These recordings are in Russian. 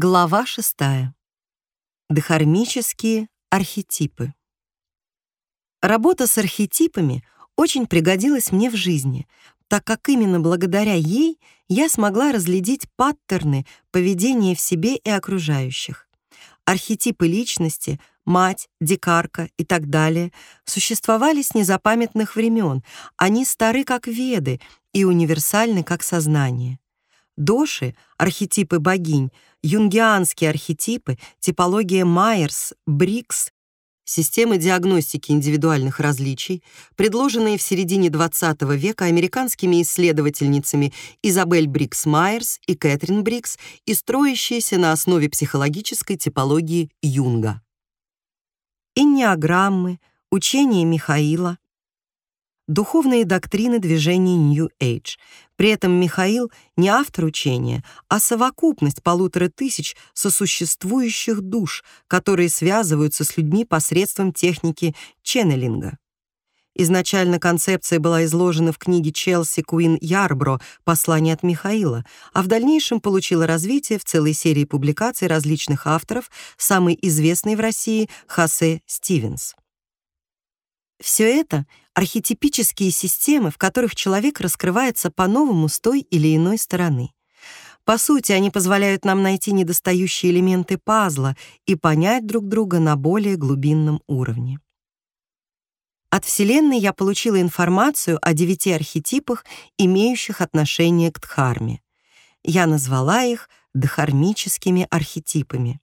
Глава шестая. Дохармические архетипы. Работа с архетипами очень пригодилась мне в жизни, так как именно благодаря ей я смогла разглядеть паттерны поведения в себе и окружающих. Архетипы личности, мать, дикарка и так далее существовали с незапамятных времен. Они стары как веды и универсальны как сознание. Доши, архетипы богинь, юнгианские архетипы, типология Майерс-Бриггс, системы диагностики индивидуальных различий, предложенные в середине XX века американскими исследовательницами Изабель Бриггс-Майерс и Кэтрин Бриггс и строящиеся на основе психологической типологии Юнга. Эннеаграммы, учение Михаила, духовные доктрины движения New Age. При этом Михаил не автор учения, а совокупность полутора тысяч сосуществующих душ, которые связываются с людьми посредством техники ченнелинга. Изначально концепция была изложена в книге Челси Куин Ярбро «Послание от Михаила», а в дальнейшем получила развитие в целой серии публикаций различных авторов, самый известный в России Хосе Стивенс. Все это — архетипические системы, в которых человек раскрывается по-новому с той или иной стороны. По сути, они позволяют нам найти недостающие элементы пазла и понять друг друга на более глубинном уровне. От Вселенной я получила информацию о девяти архетипах, имеющих отношение к Дхарме. Я назвала их дхармическими архетипами.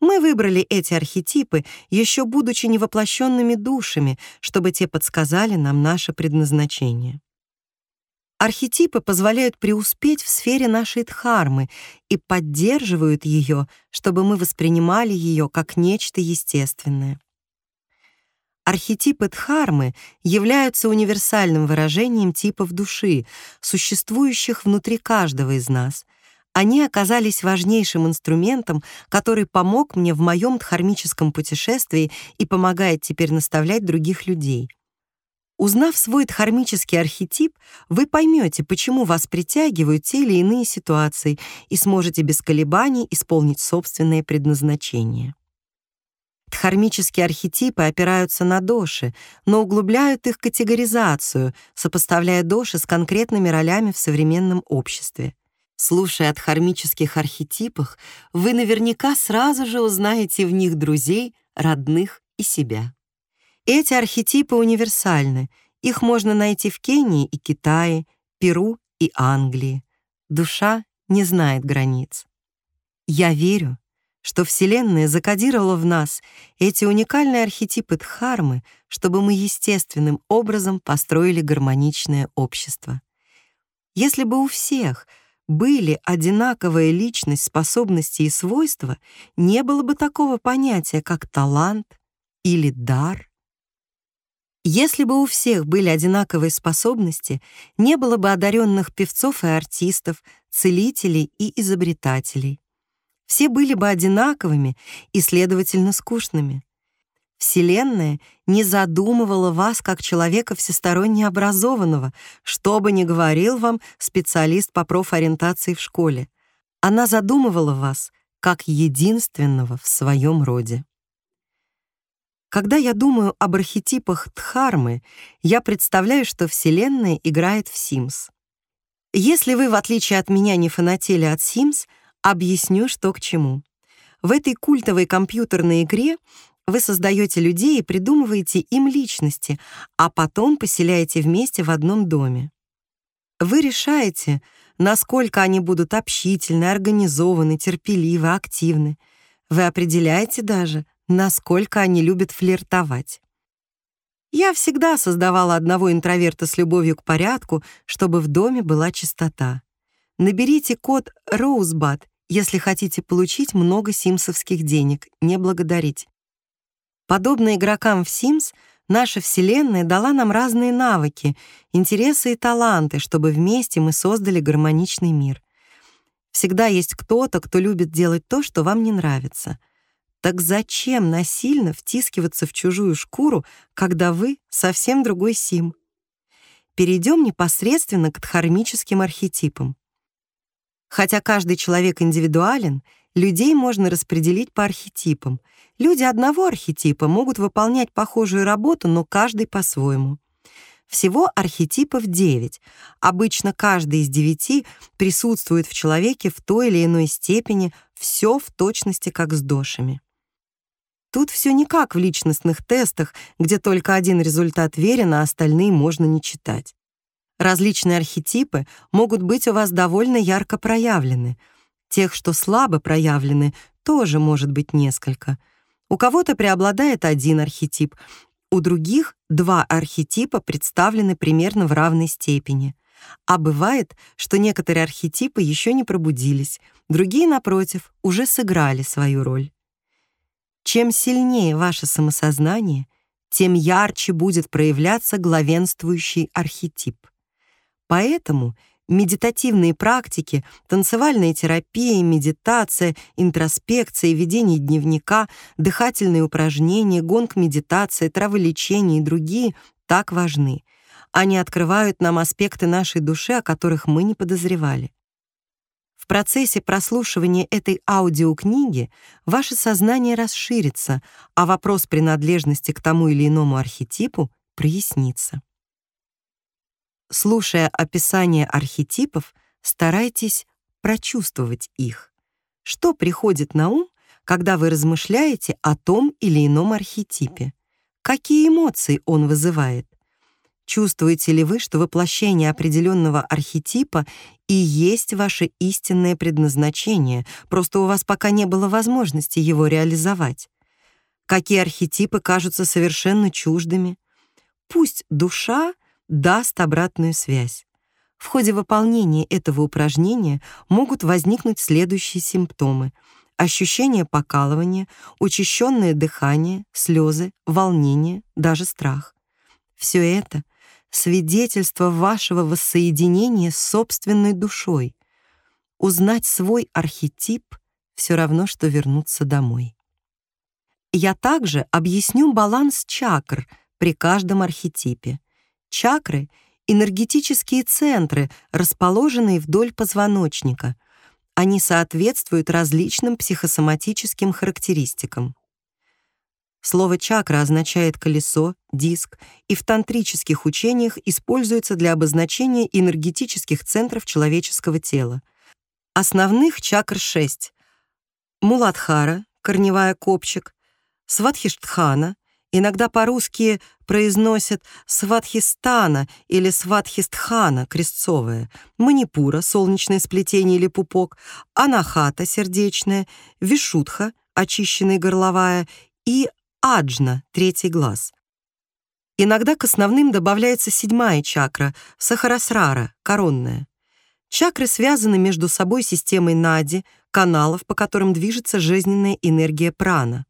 Мы выбрали эти архетипы, еще будучи невоплощенными душами, чтобы те подсказали нам наше предназначение. Архетипы позволяют преуспеть в сфере нашей дхармы и поддерживают ее, чтобы мы воспринимали ее как нечто естественное. Архетипы дхармы являются универсальным выражением типов души, существующих внутри каждого из нас — они оказались важнейшим инструментом, который помог мне в моем дхармическом путешествии и помогает теперь наставлять других людей. Узнав свой дхармический архетип, вы поймете, почему вас притягивают те или иные ситуации и сможете без колебаний исполнить собственное предназначение. Дхармические архетипы опираются на доши, но углубляют их категоризацию, сопоставляя доши с конкретными ролями в современном обществе. Слушая о дхармических архетипах, вы наверняка сразу же узнаете в них друзей, родных и себя. Эти архетипы универсальны. Их можно найти в Кении и Китае, Перу и Англии. Душа не знает границ. Я верю, что Вселенная закодировала в нас эти уникальные архетипы Дхармы, чтобы мы естественным образом построили гармоничное общество. Если бы у всех — были одинаковая личность, способности и свойства, не было бы такого понятия, как талант или дар. Если бы у всех были одинаковые способности, не было бы одаренных певцов и артистов, целителей и изобретателей. Все были бы одинаковыми и, следовательно, скучными. Вселенная не задумывала вас как человека всесторонне образованного, что бы ни говорил вам специалист по профориентации в школе. Она задумывала вас как единственного в своем роде. Когда я думаю об архетипах Дхармы, я представляю, что Вселенная играет в Sims. Если вы, в отличие от меня, не фанатели от Sims, объясню, что к чему. В этой культовой компьютерной игре вы создаете людей и придумываете им личности, а потом поселяете вместе в одном доме. Вы решаете, насколько они будут общительны, организованы, терпеливы, активны. Вы определяете даже, насколько они любят флиртовать. Я всегда создавала одного интроверта с любовью к порядку, чтобы в доме была чистота. Наберите код Rosebud, если хотите получить много симсовских денег, не благодарить. Подобно игрокам в Sims, наша Вселенная дала нам разные навыки, интересы и таланты, чтобы вместе мы создали гармоничный мир. Всегда есть кто-то, кто любит делать то, что вам не нравится. Так зачем насильно втискиваться в чужую шкуру, когда вы совсем другой Сим? Перейдем непосредственно к дхармическим архетипам. Хотя каждый человек индивидуален, Людей можно распределить по архетипам. Люди одного архетипа могут выполнять похожую работу, но каждый по-своему. Всего архетипов 9. Обычно каждый из девяти присутствует в человеке в той или иной степени, все в точности как с дошами. Тут все не как в личностных тестах, где только один результат верен, а остальные можно не читать. Различные архетипы могут быть у вас довольно ярко проявлены. Тех, что слабо проявлены, тоже может быть несколько. У кого-то преобладает один архетип, у других два архетипа представлены примерно в равной степени. А бывает, что некоторые архетипы еще не пробудились, другие, напротив, уже сыграли свою роль. Чем сильнее ваше самосознание, тем ярче будет проявляться главенствующий архетип. Поэтому медитативные практики, танцевальная терапия, медитация, интроспекция, ведение дневника, дыхательные упражнения, гонг-медитация, траволечение и другие так важны. Они открывают нам аспекты нашей души, о которых мы не подозревали. В процессе прослушивания этой аудиокниги ваше сознание расширится, а вопрос принадлежности к тому или иному архетипу прояснится. Слушая описание архетипов, старайтесь прочувствовать их. Что приходит на ум, когда вы размышляете о том или ином архетипе? Какие эмоции он вызывает? Чувствуете ли вы, что воплощение определенного архетипа и есть ваше истинное предназначение, просто у вас пока не было возможности его реализовать? Какие архетипы кажутся совершенно чуждыми? Пусть душа — даст обратную связь. В ходе выполнения этого упражнения могут возникнуть следующие симптомы: ощущение покалывания, учащенное дыхание, слезы, волнение, даже страх. Все это свидетельство вашего воссоединения с собственной душой. Узнать свой архетип все равно что вернуться домой. Я также объясню баланс чакр при каждом архетипе. Чакры — энергетические центры, расположенные вдоль позвоночника. Они соответствуют различным психосоматическим характеристикам. Слово «чакра» означает колесо, диск, и в тантрических учениях используется для обозначения энергетических центров человеческого тела. Основных чакр шесть. Муладхара, корневая копчик, Сватхиштхана, Иногда по-русски произносят Сватхистана или Сватхистхана, крестцовая, Манипура, солнечное сплетение или пупок, Анахата, сердечная, Вишутха, очищенная горловая, и Аджна, третий глаз. Иногда к основным добавляется седьмая чакра, Сахарасрара, коронная. Чакры связаны между собой системой нади, каналов, по которым движется жизненная энергия прана.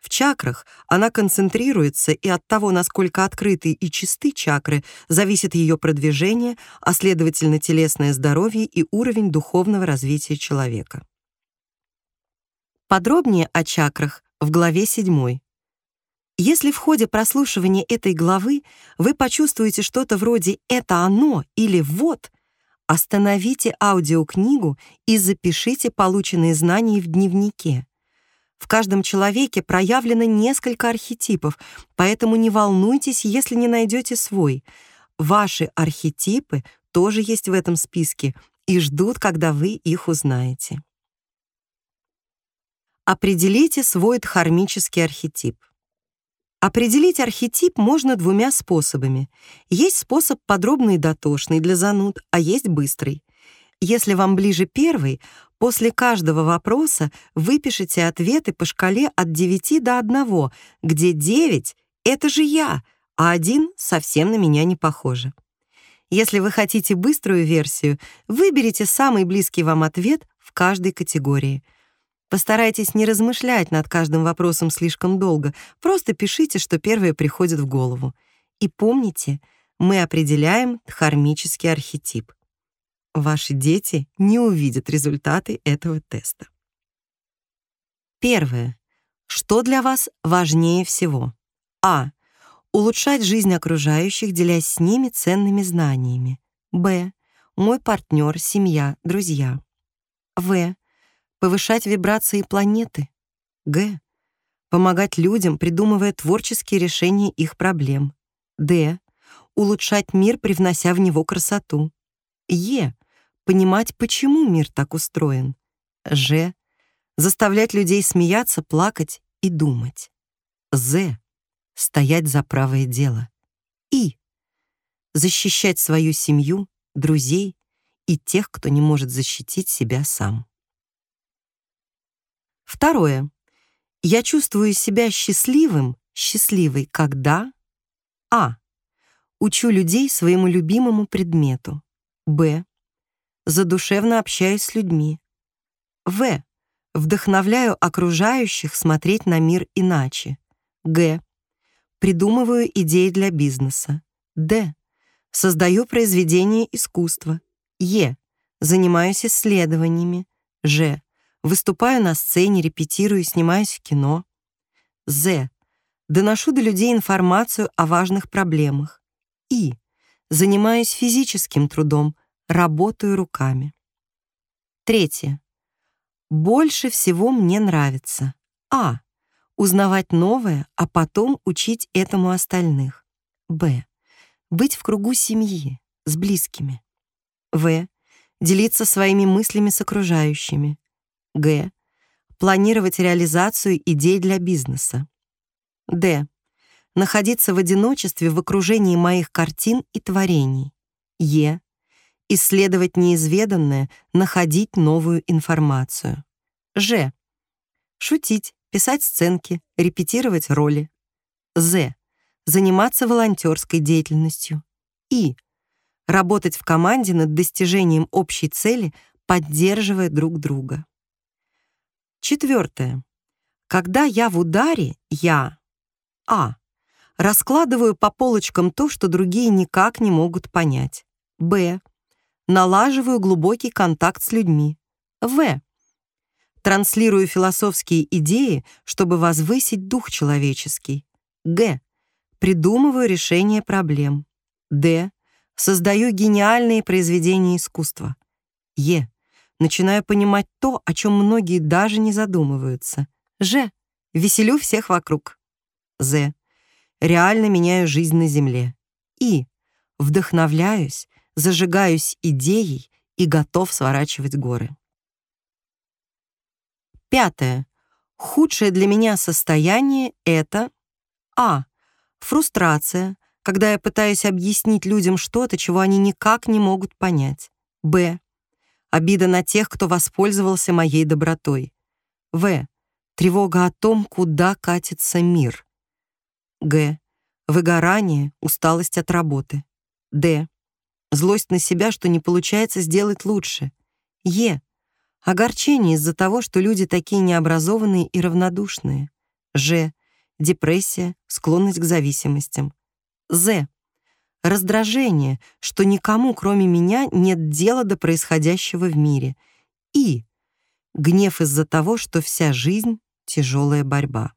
В чакрах она концентрируется, и от того, насколько открыты и чисты чакры, зависит ее продвижение, а следовательно телесное здоровье и уровень духовного развития человека. Подробнее о чакрах в главе 7. Если в ходе прослушивания этой главы вы почувствуете что-то вроде «это оно» или «вот», остановите аудиокнигу и запишите полученные знания в дневнике. В каждом человеке проявлено несколько архетипов, поэтому не волнуйтесь, если не найдете свой. Ваши архетипы тоже есть в этом списке и ждут, когда вы их узнаете. Определите свой дхармический архетип. Определить архетип можно двумя способами. Есть способ подробный и дотошный для зануд, а есть быстрый. Если вам ближе первый, после каждого вопроса выпишите ответы по шкале от 9 до 1, где 9 — это же я, а 1 совсем на меня не похоже. Если вы хотите быструю версию, выберите самый близкий вам ответ в каждой категории. Постарайтесь не размышлять над каждым вопросом слишком долго, просто пишите, что первое приходит в голову. И помните, мы определяем дхармический архетип ваши дети не увидят результаты этого теста. Первое. Что для вас важнее всего? А. Улучшать жизнь окружающих, делясь с ними ценными знаниями. Б. Мой партнер, семья, друзья. В. Повышать вибрации планеты. Г. Помогать людям, придумывая творческие решения их проблем. Д. Улучшать мир, привнося в него красоту. Е. Понимать, почему мир так устроен. Ж. Заставлять людей смеяться, плакать и думать. З. Стоять за правое дело. И. Защищать свою семью, друзей и тех, кто не может защитить себя сам. Второе. Я чувствую себя счастливым, счастливой, когда А. Учу людей своему любимому предмету. Б. Задушевно общаюсь с людьми. В. Вдохновляю окружающих смотреть на мир иначе. Г. Придумываю идеи для бизнеса. Д. Создаю произведения искусства. Е. Занимаюсь исследованиями. Ж. Выступаю на сцене, репетирую, снимаюсь в кино. З. Доношу до людей информацию о важных проблемах. И. Занимаюсь физическим трудом, работаю руками. Третье. Больше всего мне нравится А. Узнавать новое, а потом учить этому остальных. Б. Быть в кругу семьи, с близкими. В. Делиться своими мыслями с окружающими. Г. Планировать реализацию идей для бизнеса. Д. Находиться в одиночестве в окружении моих картин и творений. Е исследовать неизведанное, находить новую информацию. Ж. Шутить, писать сценки, репетировать роли. З. Заниматься волонтерской деятельностью. И. Работать в команде над достижением общей цели, поддерживая друг друга. Четвертое. Когда я в ударе, я А. Раскладываю по полочкам то, что другие никак не могут понять. Б налаживаю глубокий контакт с людьми. В. Транслирую философские идеи, чтобы возвысить дух человеческий. Г. Придумываю решение проблем. Д. Создаю гениальные произведения искусства. Е. Начинаю понимать то, о чем многие даже не задумываются. Ж. Веселю всех вокруг. З. Реально меняю жизнь на Земле. И. Вдохновляюсь, зажигаюсь идеей и готов сворачивать горы. Пятое. Худшее для меня состояние — это А. Фрустрация, когда я пытаюсь объяснить людям что-то, чего они никак не могут понять. Б. Обида на тех, кто воспользовался моей добротой. В. Тревога о том, куда катится мир. Г. Выгорание, усталость от работы. Д. Злость на себя, что не получается сделать лучше. Е. Огорчение из-за того, что люди такие необразованные и равнодушные. Ж. Депрессия, склонность к зависимостям. З. Раздражение, что никому, кроме меня, нет дела до происходящего в мире. И. Гнев из-за того, что вся жизнь — тяжелая борьба.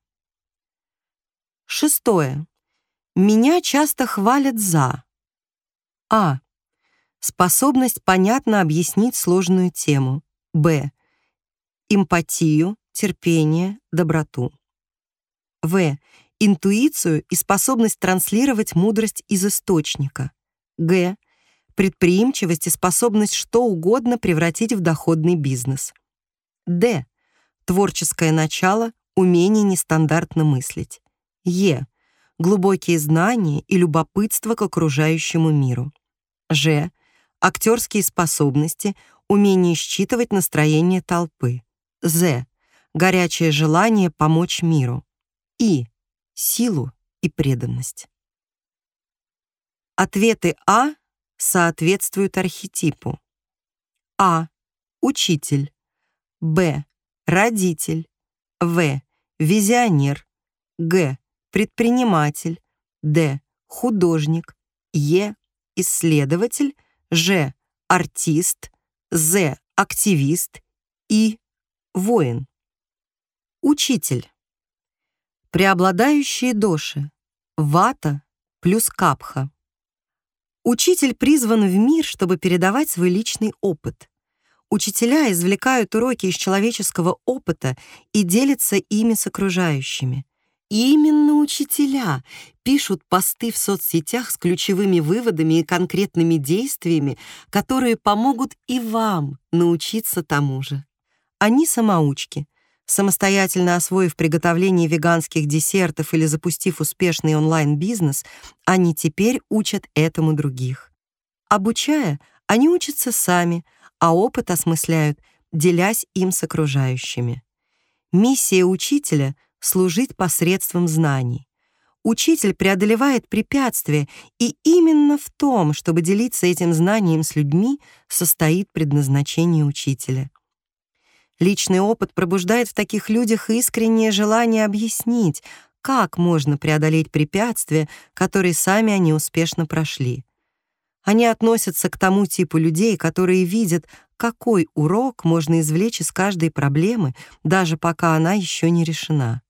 Шестое. Меня часто хвалят за А. Способность понятно объяснить сложную тему. Б. Эмпатию, терпение, доброту. В. Интуицию и способность транслировать мудрость из источника. Г. Предприимчивость и способность что угодно превратить в доходный бизнес. Д. Творческое начало, умение нестандартно мыслить. Е. Глубокие знания и любопытство к окружающему миру. Ж актерские способности, умение считывать настроение толпы. З. Горячее желание помочь миру. И. Силу и преданность. Ответы А соответствуют архетипу. А. Учитель. Б. Родитель. В. Визионер. Г. Предприниматель. Д. Художник. Е. Исследователь. Ж. Артист. З. Активист. И. Воин. Учитель. Преобладающие доши. Вата плюс капха. Учитель призван в мир, чтобы передавать свой личный опыт. Учителя извлекают уроки из человеческого опыта и делятся ими с окружающими. Именно учителя пишут посты в соцсетях с ключевыми выводами и конкретными действиями, которые помогут и вам научиться тому же. Они самоучки. Самостоятельно освоив приготовление веганских десертов или запустив успешный онлайн-бизнес, они теперь учат этому других. Обучая, они учатся сами, а опыт осмысляют, делясь им с окружающими. Миссия учителя — служить посредством знаний. Учитель преодолевает препятствия, и именно в том, чтобы делиться этим знанием с людьми, состоит предназначение учителя. Личный опыт пробуждает в таких людях искреннее желание объяснить, как можно преодолеть препятствия, которые сами они успешно прошли. Они относятся к тому типу людей, которые видят, какой урок можно извлечь из каждой проблемы, даже пока она еще не решена.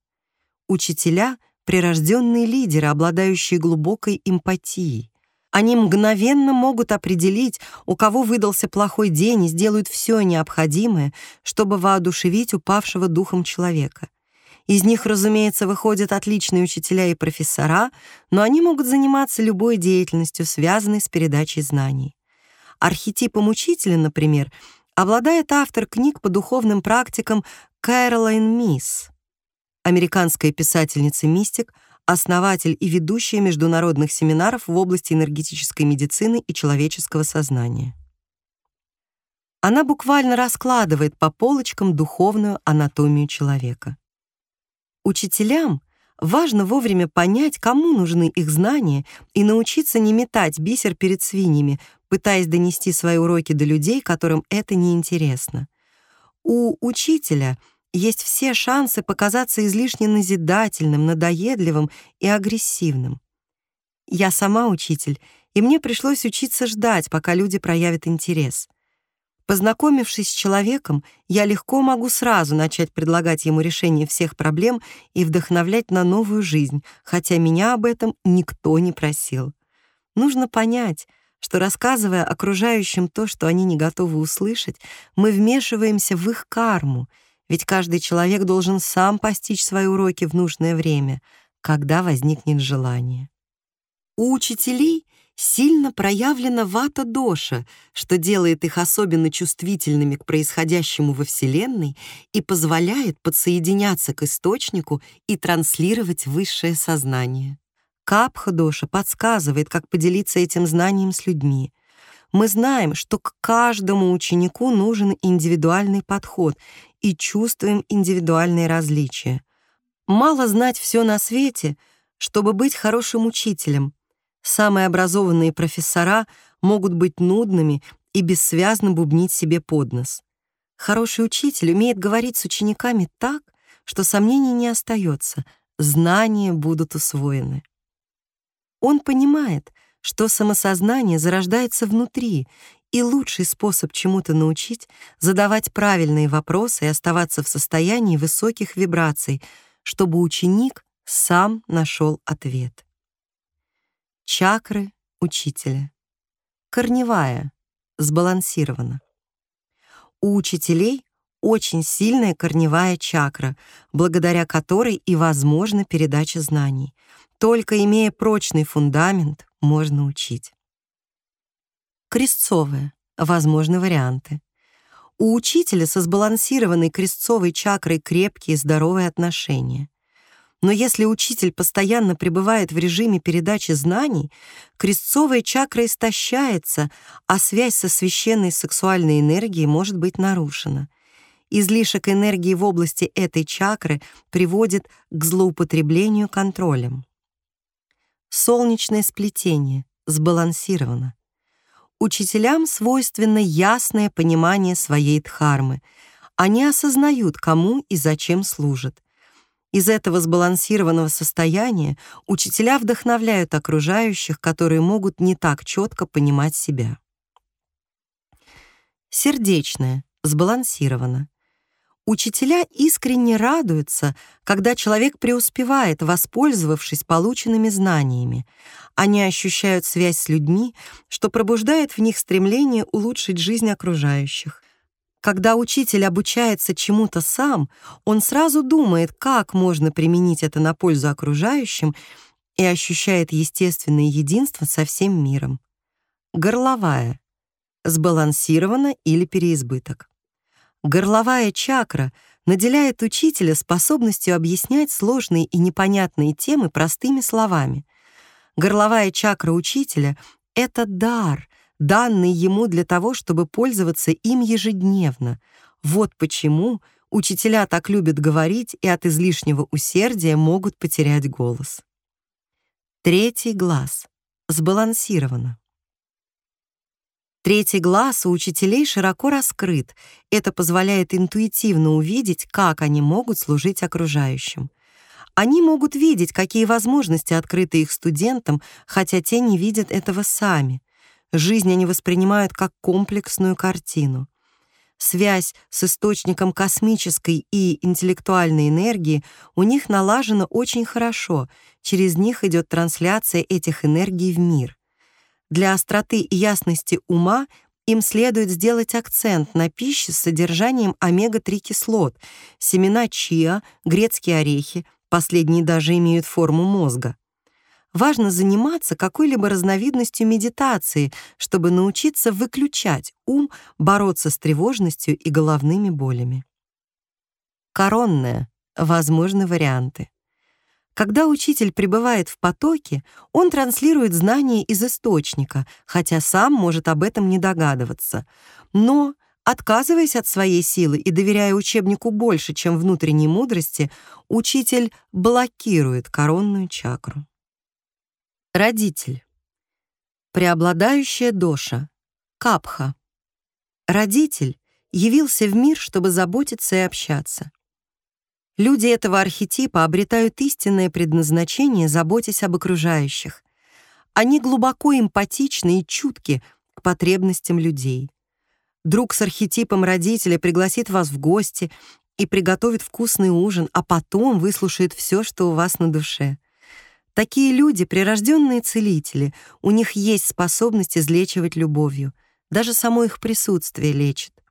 Учителя — прирожденные лидеры, обладающие глубокой эмпатией. Они мгновенно могут определить, у кого выдался плохой день и сделают все необходимое, чтобы воодушевить упавшего духом человека. Из них, разумеется, выходят отличные учителя и профессора, но они могут заниматься любой деятельностью, связанной с передачей знаний. Архетипом учителя, например, обладает автор книг по духовным практикам Кэролайн Мисс, американская писательница-мистик, основатель и ведущая международных семинаров в области энергетической медицины и человеческого сознания. Она буквально раскладывает по полочкам духовную анатомию человека. Учителям важно вовремя понять, кому нужны их знания, и научиться не метать бисер перед свиньями, пытаясь донести свои уроки до людей, которым это неинтересно. У учителя — есть все шансы показаться излишне назидательным, надоедливым и агрессивным. Я сама учитель, и мне пришлось учиться ждать, пока люди проявят интерес. Познакомившись с человеком, я легко могу сразу начать предлагать ему решение всех проблем и вдохновлять на новую жизнь, хотя меня об этом никто не просил. Нужно понять, что, рассказывая окружающим то, что они не готовы услышать, мы вмешиваемся в их карму — ведь каждый человек должен сам постичь свои уроки в нужное время, когда возникнет желание. У учителей сильно проявлена вата-доша, что делает их особенно чувствительными к происходящему во Вселенной и позволяет подсоединяться к источнику и транслировать высшее сознание. Капха-доша подсказывает, как поделиться этим знанием с людьми. Мы знаем, что к каждому ученику нужен индивидуальный подход, и чувствуем индивидуальные различия. Мало знать все на свете, чтобы быть хорошим учителем. Самые образованные профессора могут быть нудными и бессвязно бубнить себе под нос. Хороший учитель умеет говорить с учениками так, что сомнений не остается, знания будут усвоены. Он понимает, что самосознание зарождается внутри и лучший способ чему-то научить — задавать правильные вопросы и оставаться в состоянии высоких вибраций, чтобы ученик сам нашел ответ. Чакры учителя. Корневая, сбалансирована. У учителей очень сильная корневая чакра, благодаря которой и возможна передача знаний. Только имея прочный фундамент, можно учить. Крестцовая. Возможны варианты. У учителя со сбалансированной крестцовой чакрой крепкие здоровые отношения. Но если учитель постоянно пребывает в режиме передачи знаний, крестцовая чакра истощается, а связь со священной сексуальной энергией может быть нарушена. Излишек энергии в области этой чакры приводит к злоупотреблению контролем. Солнечное сплетение сбалансировано. Учителям свойственно ясное понимание своей дхармы. Они осознают, кому и зачем служат. Из этого сбалансированного состояния учителя вдохновляют окружающих, которые могут не так четко понимать себя. Сердечное, сбалансировано. Учителя искренне радуются, когда человек преуспевает, воспользовавшись полученными знаниями. Они ощущают связь с людьми, что пробуждает в них стремление улучшить жизнь окружающих. Когда учитель обучается чему-то сам, он сразу думает, как можно применить это на пользу окружающим и ощущает естественное единство со всем миром. Горловая. Сбалансирована или переизбыток. Горловая чакра наделяет учителя способностью объяснять сложные и непонятные темы простыми словами. Горловая чакра учителя — это дар, данный ему для того, чтобы пользоваться им ежедневно. Вот почему учителя так любят говорить и от излишнего усердия могут потерять голос. Третий глаз. Сбалансировано. Третий глаз у учителей широко раскрыт. Это позволяет интуитивно увидеть, как они могут служить окружающим. Они могут видеть, какие возможности открыты их студентам, хотя те не видят этого сами. Жизнь они воспринимают как комплексную картину. Связь с источником космической и интеллектуальной энергии у них налажена очень хорошо, через них идет трансляция этих энергий в мир. Для остроты и ясности ума им следует сделать акцент на пище с содержанием омега-3 кислот, семена чиа, грецкие орехи, последние даже имеют форму мозга. Важно заниматься какой-либо разновидностью медитации, чтобы научиться выключать ум, бороться с тревожностью и головными болями. Коронная. Возможны варианты. Когда учитель пребывает в потоке, он транслирует знания из источника, хотя сам может об этом не догадываться. Но, отказываясь от своей силы и доверяя учебнику больше, чем внутренней мудрости, учитель блокирует коронную чакру. Родитель. Преобладающая доша. Капха. Родитель явился в мир, чтобы заботиться и общаться. Люди этого архетипа обретают истинное предназначение, заботясь об окружающих. Они глубоко эмпатичны и чутки к потребностям людей. Друг с архетипом родителя пригласит вас в гости и приготовит вкусный ужин, а потом выслушает все, что у вас на душе. Такие люди — прирожденные целители, у них есть способность излечивать любовью. Даже само их присутствие лечит.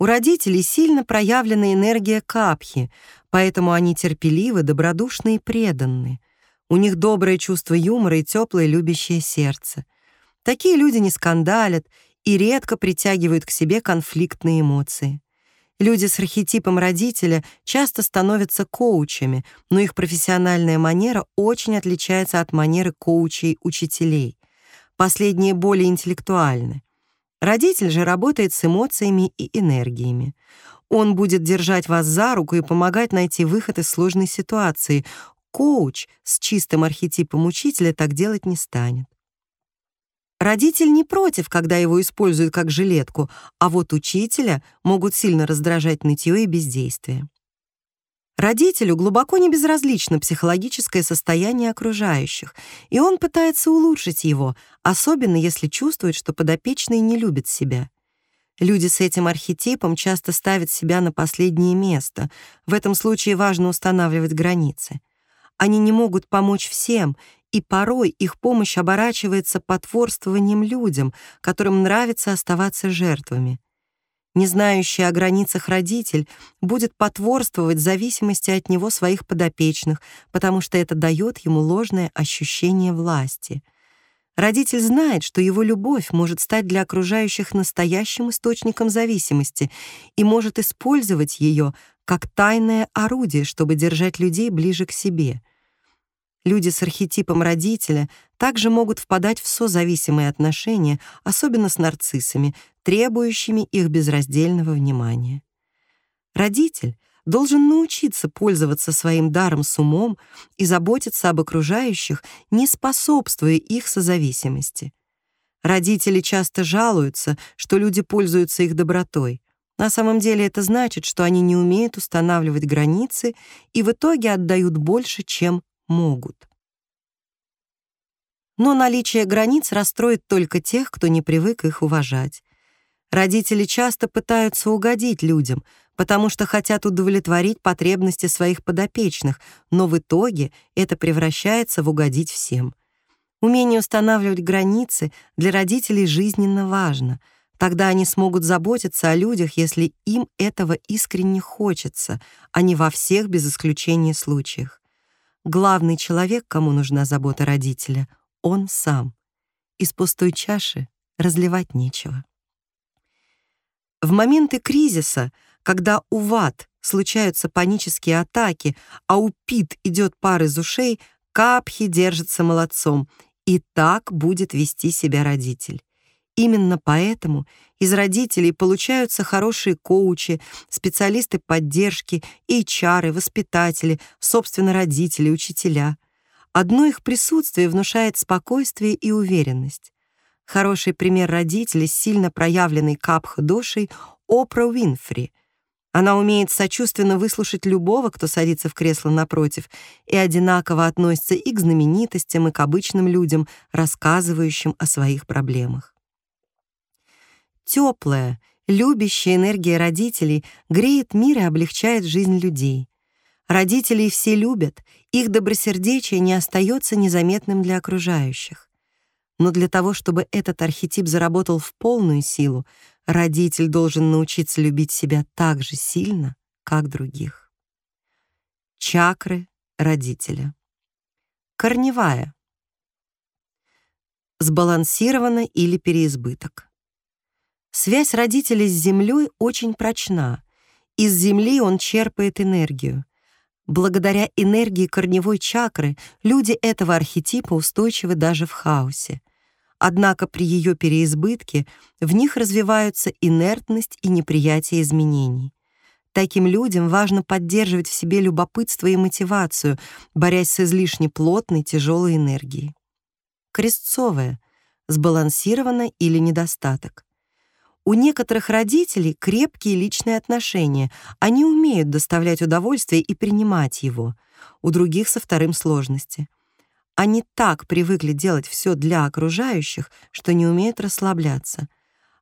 У родителей сильно проявлена энергия капхи, поэтому они терпеливы, добродушны и преданны. У них доброе чувство юмора и теплое любящее сердце. Такие люди не скандалят и редко притягивают к себе конфликтные эмоции. Люди с архетипом родителя часто становятся коучами, но их профессиональная манера очень отличается от манеры коучей-учителей. Последние более интеллектуальны. Родитель же работает с эмоциями и энергиями. Он будет держать вас за руку и помогать найти выход из сложной ситуации. Коуч с чистым архетипом учителя так делать не станет. Родитель не против, когда его используют как жилетку, а вот учителя могут сильно раздражать нытье и бездействие. Родителю глубоко не безразлично психологическое состояние окружающих, и он пытается улучшить его, особенно если чувствует, что подопечный не любит себя. Люди с этим архетипом часто ставят себя на последнее место. В этом случае важно устанавливать границы. Они не могут помочь всем и порой их помощь оборачивается потворствованием людям, которым нравится оставаться жертвами. Не знающий о границах родитель будет потворствовать зависимости от него своих подопечных, потому что это дает ему ложное ощущение власти. Родитель знает, что его любовь может стать для окружающих настоящим источником зависимости и может использовать ее как тайное орудие, чтобы держать людей ближе к себе — Люди с архетипом родителя также могут впадать в созависимые отношения, особенно с нарциссами, требующими их безраздельного внимания. Родитель должен научиться пользоваться своим даром с умом и заботиться об окружающих, не способствуя их созависимости. Родители часто жалуются, что люди пользуются их добротой. На самом деле это значит, что они не умеют устанавливать границы и в итоге отдают больше, чем могут. Но наличие границ расстроит только тех, кто не привык их уважать. Родители часто пытаются угодить людям, потому что хотят удовлетворить потребности своих подопечных, но в итоге это превращается в угодить всем. Умение устанавливать границы для родителей жизненно важно. Тогда они смогут заботиться о людях, если им этого искренне хочется, а не во всех без исключения случаях. Главный человек, кому нужна забота родителя, он сам. Из пустой чаши разливать нечего. В моменты кризиса, когда у ВАД случаются панические атаки, а у ПИТ идет пар из ушей, Капхи держится молодцом, и так будет вести себя родитель. Именно поэтому из родителей получаются хорошие коучи, специалисты поддержки, HR, воспитатели, собственно, родители, учителя. Одно их присутствие внушает спокойствие и уверенность. Хороший пример родителей сильно проявленной капха-дошей — Опра Уинфри. Она умеет сочувственно выслушать любого, кто садится в кресло напротив, и одинаково относится и к знаменитостям, и к обычным людям, рассказывающим о своих проблемах. Теплая, любящая энергия родителей греет мир и облегчает жизнь людей. Родителей все любят, их добросердечие не остается незаметным для окружающих. Но для того, чтобы этот архетип заработал в полную силу, родитель должен научиться любить себя так же сильно, как других. Чакры родителя. Корневая. Сбалансировано или переизбыток. Связь родителей с Землей очень прочна. Из Земли он черпает энергию. Благодаря энергии корневой чакры люди этого архетипа устойчивы даже в хаосе. Однако при ее переизбытке в них развиваются инертность и неприятие изменений. Таким людям важно поддерживать в себе любопытство и мотивацию, борясь с излишне плотной, тяжелой энергией. Крестцовая, сбалансирована или недостаток. У некоторых родителей крепкие личные отношения, они умеют доставлять удовольствие и принимать его. У других со вторым сложности — они так привыкли делать все для окружающих, что не умеют расслабляться.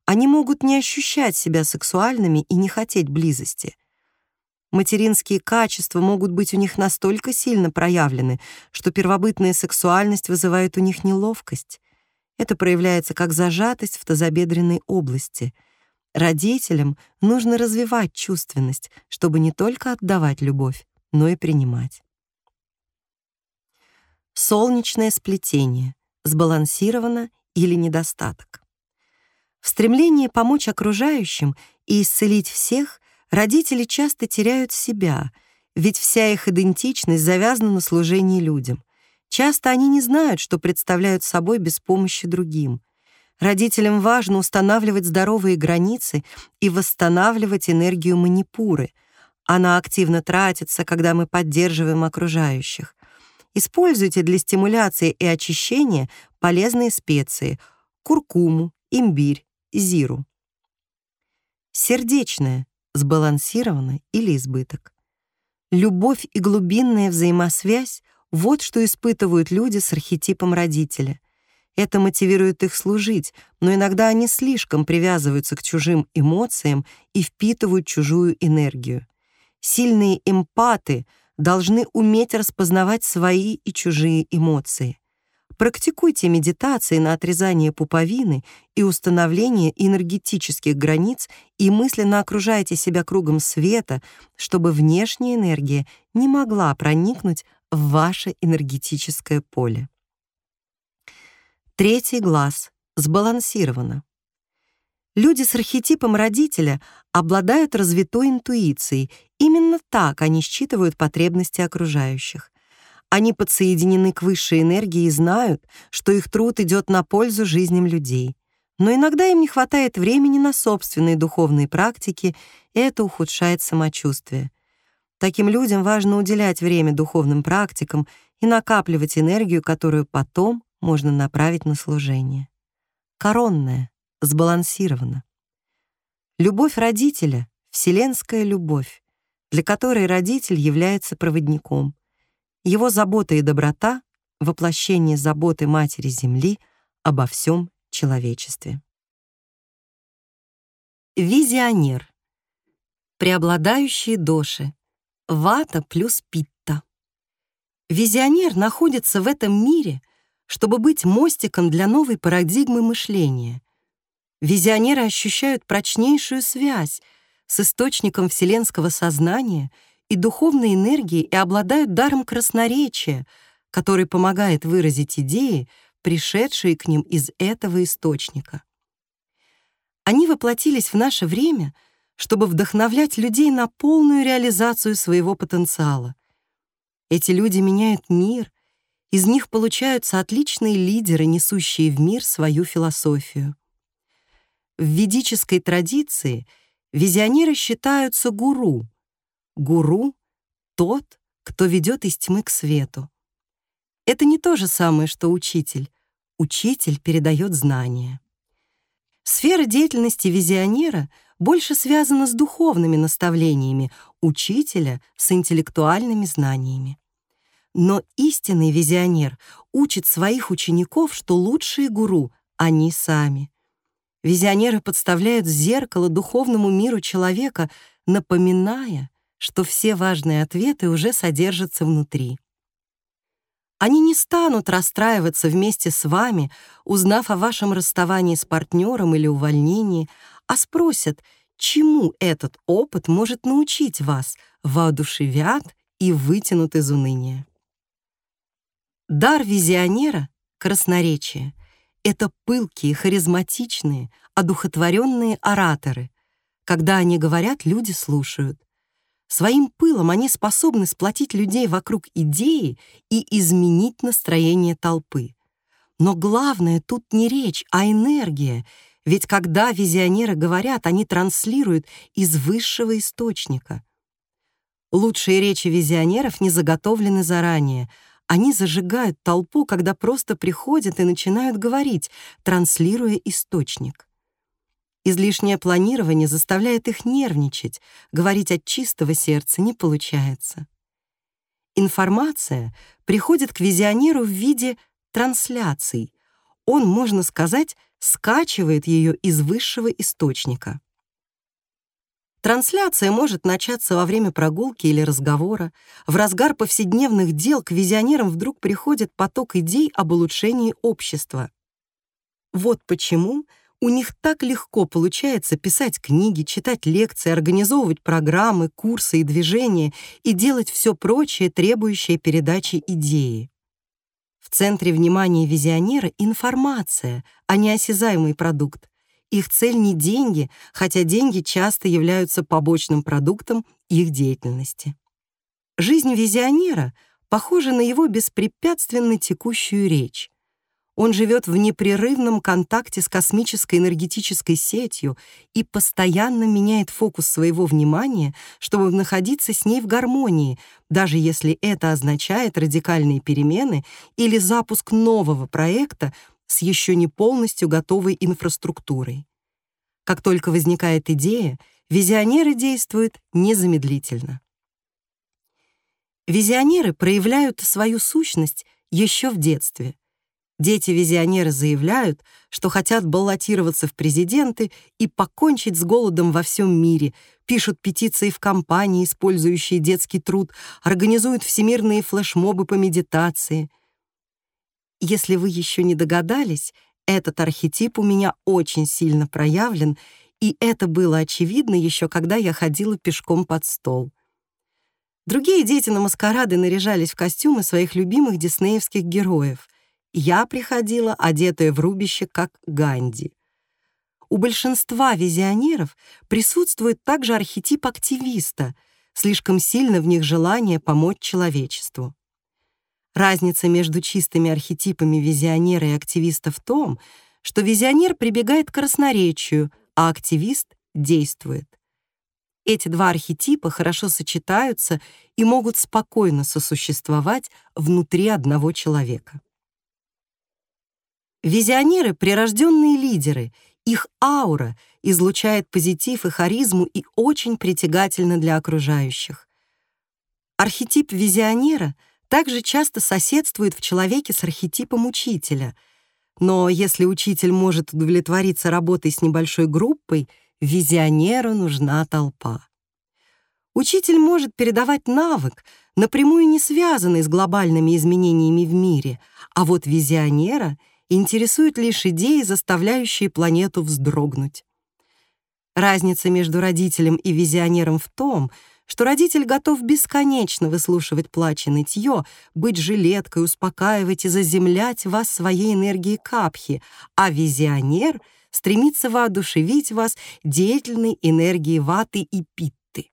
Они могут не ощущать себя сексуальными и не хотеть близости. Материнские качества могут быть у них настолько сильно проявлены, что первобытная сексуальность вызывает у них неловкость. Это проявляется как зажатость в тазобедренной области. Родителям нужно развивать чувственность, чтобы не только отдавать любовь, но и принимать солнечное сплетение, сбалансировано или недостаток. В стремлении помочь окружающим и исцелить всех родители часто теряют себя, ведь вся их идентичность завязана на служении людям. Часто они не знают, что представляют собой без помощи другим. Родителям важно устанавливать здоровые границы и восстанавливать энергию манипуры. Она активно тратится, когда мы поддерживаем окружающих. Используйте для стимуляции и очищения полезные специи — куркуму, имбирь, зиру. Сердечное, сбалансированно или избыток. Любовь и глубинная взаимосвязь — вот что испытывают люди с архетипом родителя. Это мотивирует их служить, но иногда они слишком привязываются к чужим эмоциям и впитывают чужую энергию. Сильные эмпаты — должны уметь распознавать свои и чужие эмоции. Практикуйте медитации на отрезание пуповины и установление энергетических границ и мысленно окружайте себя кругом света, чтобы внешняя энергия не могла проникнуть ваше энергетическое поле. Третий глаз сбалансировано. Люди с архетипом родителя обладают развитой интуицией. Именно так они считывают потребности окружающих. Они подсоединены к высшей энергии и знают, что их труд идет на пользу жизням людей. Но иногда им не хватает времени на собственные духовные практики, и это ухудшает самочувствие. Таким людям важно уделять время духовным практикам и накапливать энергию, которую потом можно направить на служение. Коронная сбалансировано. Любовь родителя — вселенская любовь, для которой родитель является проводником. Его забота и доброта — воплощение заботы Матери Земли обо всем человечестве. Визионер. Преобладающие доши. Вата плюс питта. Визионер находится в этом мире, чтобы быть мостиком для новой парадигмы мышления — Визионеры ощущают прочнейшую связь с источником вселенского сознания и духовной энергии и обладают даром красноречия, который помогает выразить идеи, пришедшие к ним из этого источника. Они воплотились в наше время, чтобы вдохновлять людей на полную реализацию своего потенциала. Эти люди меняют мир, из них получаются отличные лидеры, несущие в мир свою философию. В ведической традиции визионеры считаются гуру. Гуру — тот, кто ведет из тьмы к свету. Это не то же самое, что учитель. Учитель передает знания. Сфера деятельности визионера больше связана с духовными наставлениями, учителя — с интеллектуальными знаниями. Но истинный визионер учит своих учеников, что лучшие гуру — они сами. Визионеры подставляют зеркало духовному миру человека, напоминая, что все важные ответы уже содержатся внутри. Они не станут расстраиваться вместе с вами, узнав о вашем расставании с партнером или увольнении, а спросят, чему этот опыт может научить вас, воодушевят и вытянут из уныния. Дар визионера — красноречие — это пылкие, харизматичные, одухотворенные ораторы. Когда они говорят, люди слушают. Своим пылом они способны сплотить людей вокруг идеи и изменить настроение толпы. Но главное тут не речь, а энергия, ведь когда визионеры говорят, они транслируют из высшего источника. Лучшие речи визионеров не заготовлены заранее. Они зажигают толпу, когда просто приходят и начинают говорить, транслируя источник. Излишнее планирование заставляет их нервничать, говорить от чистого сердца не получается. Информация приходит к визионеру в виде трансляций. Он, можно сказать, скачивает ее из высшего источника. Трансляция может начаться во время прогулки или разговора. В разгар повседневных дел к визионерам вдруг приходит поток идей об улучшении общества. Вот почему у них так легко получается писать книги, читать лекции, организовывать программы, курсы и движения и делать все прочее, требующее передачи идеи. В центре внимания визионера информация, а не осязаемый продукт. Их цель не деньги, хотя деньги часто являются побочным продуктом их деятельности. Жизнь визионера похожа на его беспрепятственно текущую речь. Он живет в непрерывном контакте с космической энергетической сетью и постоянно меняет фокус своего внимания, чтобы находиться с ней в гармонии, даже если это означает радикальные перемены или запуск нового проекта с еще не полностью готовой инфраструктурой. Как только возникает идея, визионеры действуют незамедлительно. Визионеры проявляют свою сущность еще в детстве — Дети-визионеры заявляют, что хотят баллотироваться в президенты и покончить с голодом во всем мире, пишут петиции в компании, использующие детский труд, организуют всемирные флешмобы по медитации. Если вы еще не догадались, этот архетип у меня очень сильно проявлен, и это было очевидно еще когда я ходила пешком под стол. Другие дети на маскарады наряжались в костюмы своих любимых диснеевских героев — я приходила, одетая в рубище, как Ганди. У большинства визионеров присутствует также архетип активиста, слишком сильно в них желание помочь человечеству. Разница между чистыми архетипами визионера и активиста в том, что визионер прибегает к красноречию, а активист действует. Эти два архетипа хорошо сочетаются и могут спокойно сосуществовать внутри одного человека. Визионеры — прирожденные лидеры, их аура излучает позитив и харизму и очень притягательна для окружающих. Архетип визионера также часто соседствует в человеке с архетипом учителя, но если учитель может удовлетвориться работой с небольшой группой, визионеру нужна толпа. Учитель может передавать навык, напрямую не связанный с глобальными изменениями в мире, а вот визионера — интересуют лишь идеи, заставляющие планету вздрогнуть. Разница между родителем и визионером в том, что родитель готов бесконечно выслушивать плач и нытье, быть жилеткой, успокаивать и заземлять вас своей энергией капхи, а визионер стремится воодушевить вас деятельной энергией ваты и питты.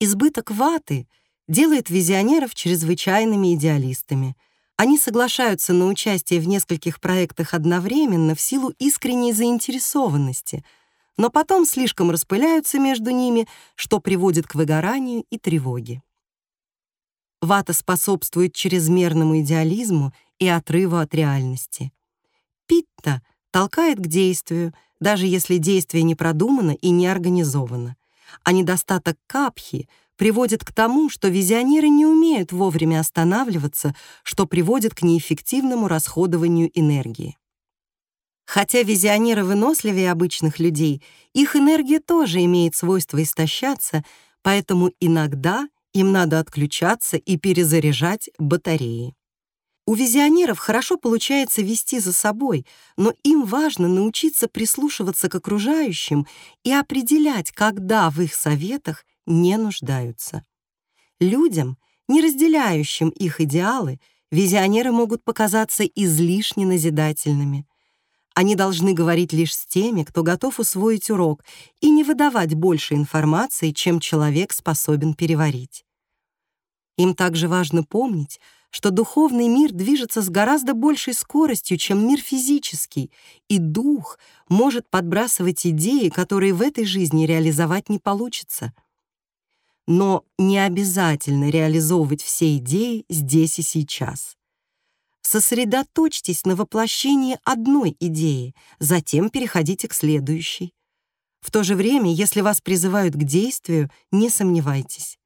Избыток ваты делает визионеров чрезвычайными идеалистами. Они соглашаются на участие в нескольких проектах одновременно в силу искренней заинтересованности — но потом слишком распыляются между ними, что приводит к выгоранию и тревоге. Вата способствует чрезмерному идеализму и отрыву от реальности. Питта толкает к действию, даже если действие не продумано и не организовано. А недостаток капхи приводит к тому, что визионеры не умеют вовремя останавливаться, что приводит к неэффективному расходованию энергии. Хотя визионеры выносливее обычных людей, их энергия тоже имеет свойство истощаться, поэтому иногда им надо отключаться и перезаряжать батареи. У визионеров хорошо получается вести за собой, но им важно научиться прислушиваться к окружающим и определять, когда в их советах не нуждаются. Людям, не разделяющим их идеалы, визионеры могут показаться излишне назидательными — они должны говорить лишь с теми, кто готов усвоить урок, и не выдавать больше информации, чем человек способен переварить. Им также важно помнить, что духовный мир движется с гораздо большей скоростью, чем мир физический, и дух может подбрасывать идеи, которые в этой жизни реализовать не получится. Но не обязательно реализовывать все идеи здесь и сейчас. Сосредоточьтесь на воплощении одной идеи, затем переходите к следующей. В то же время, если вас призывают к действию, не сомневайтесь.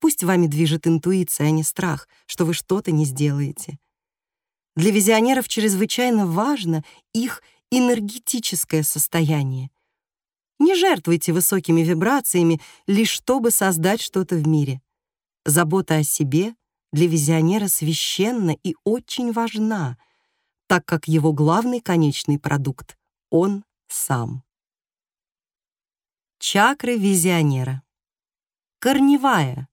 Пусть вами движет интуиция, а не страх, что вы что-то не сделаете. Для визионеров чрезвычайно важно их энергетическое состояние. Не жертвуйте высокими вибрациями лишь чтобы создать что-то в мире. Забота о себе для визионера священна и очень важна, так как его главный конечный продукт — он сам. Чакры визионера. Корневая,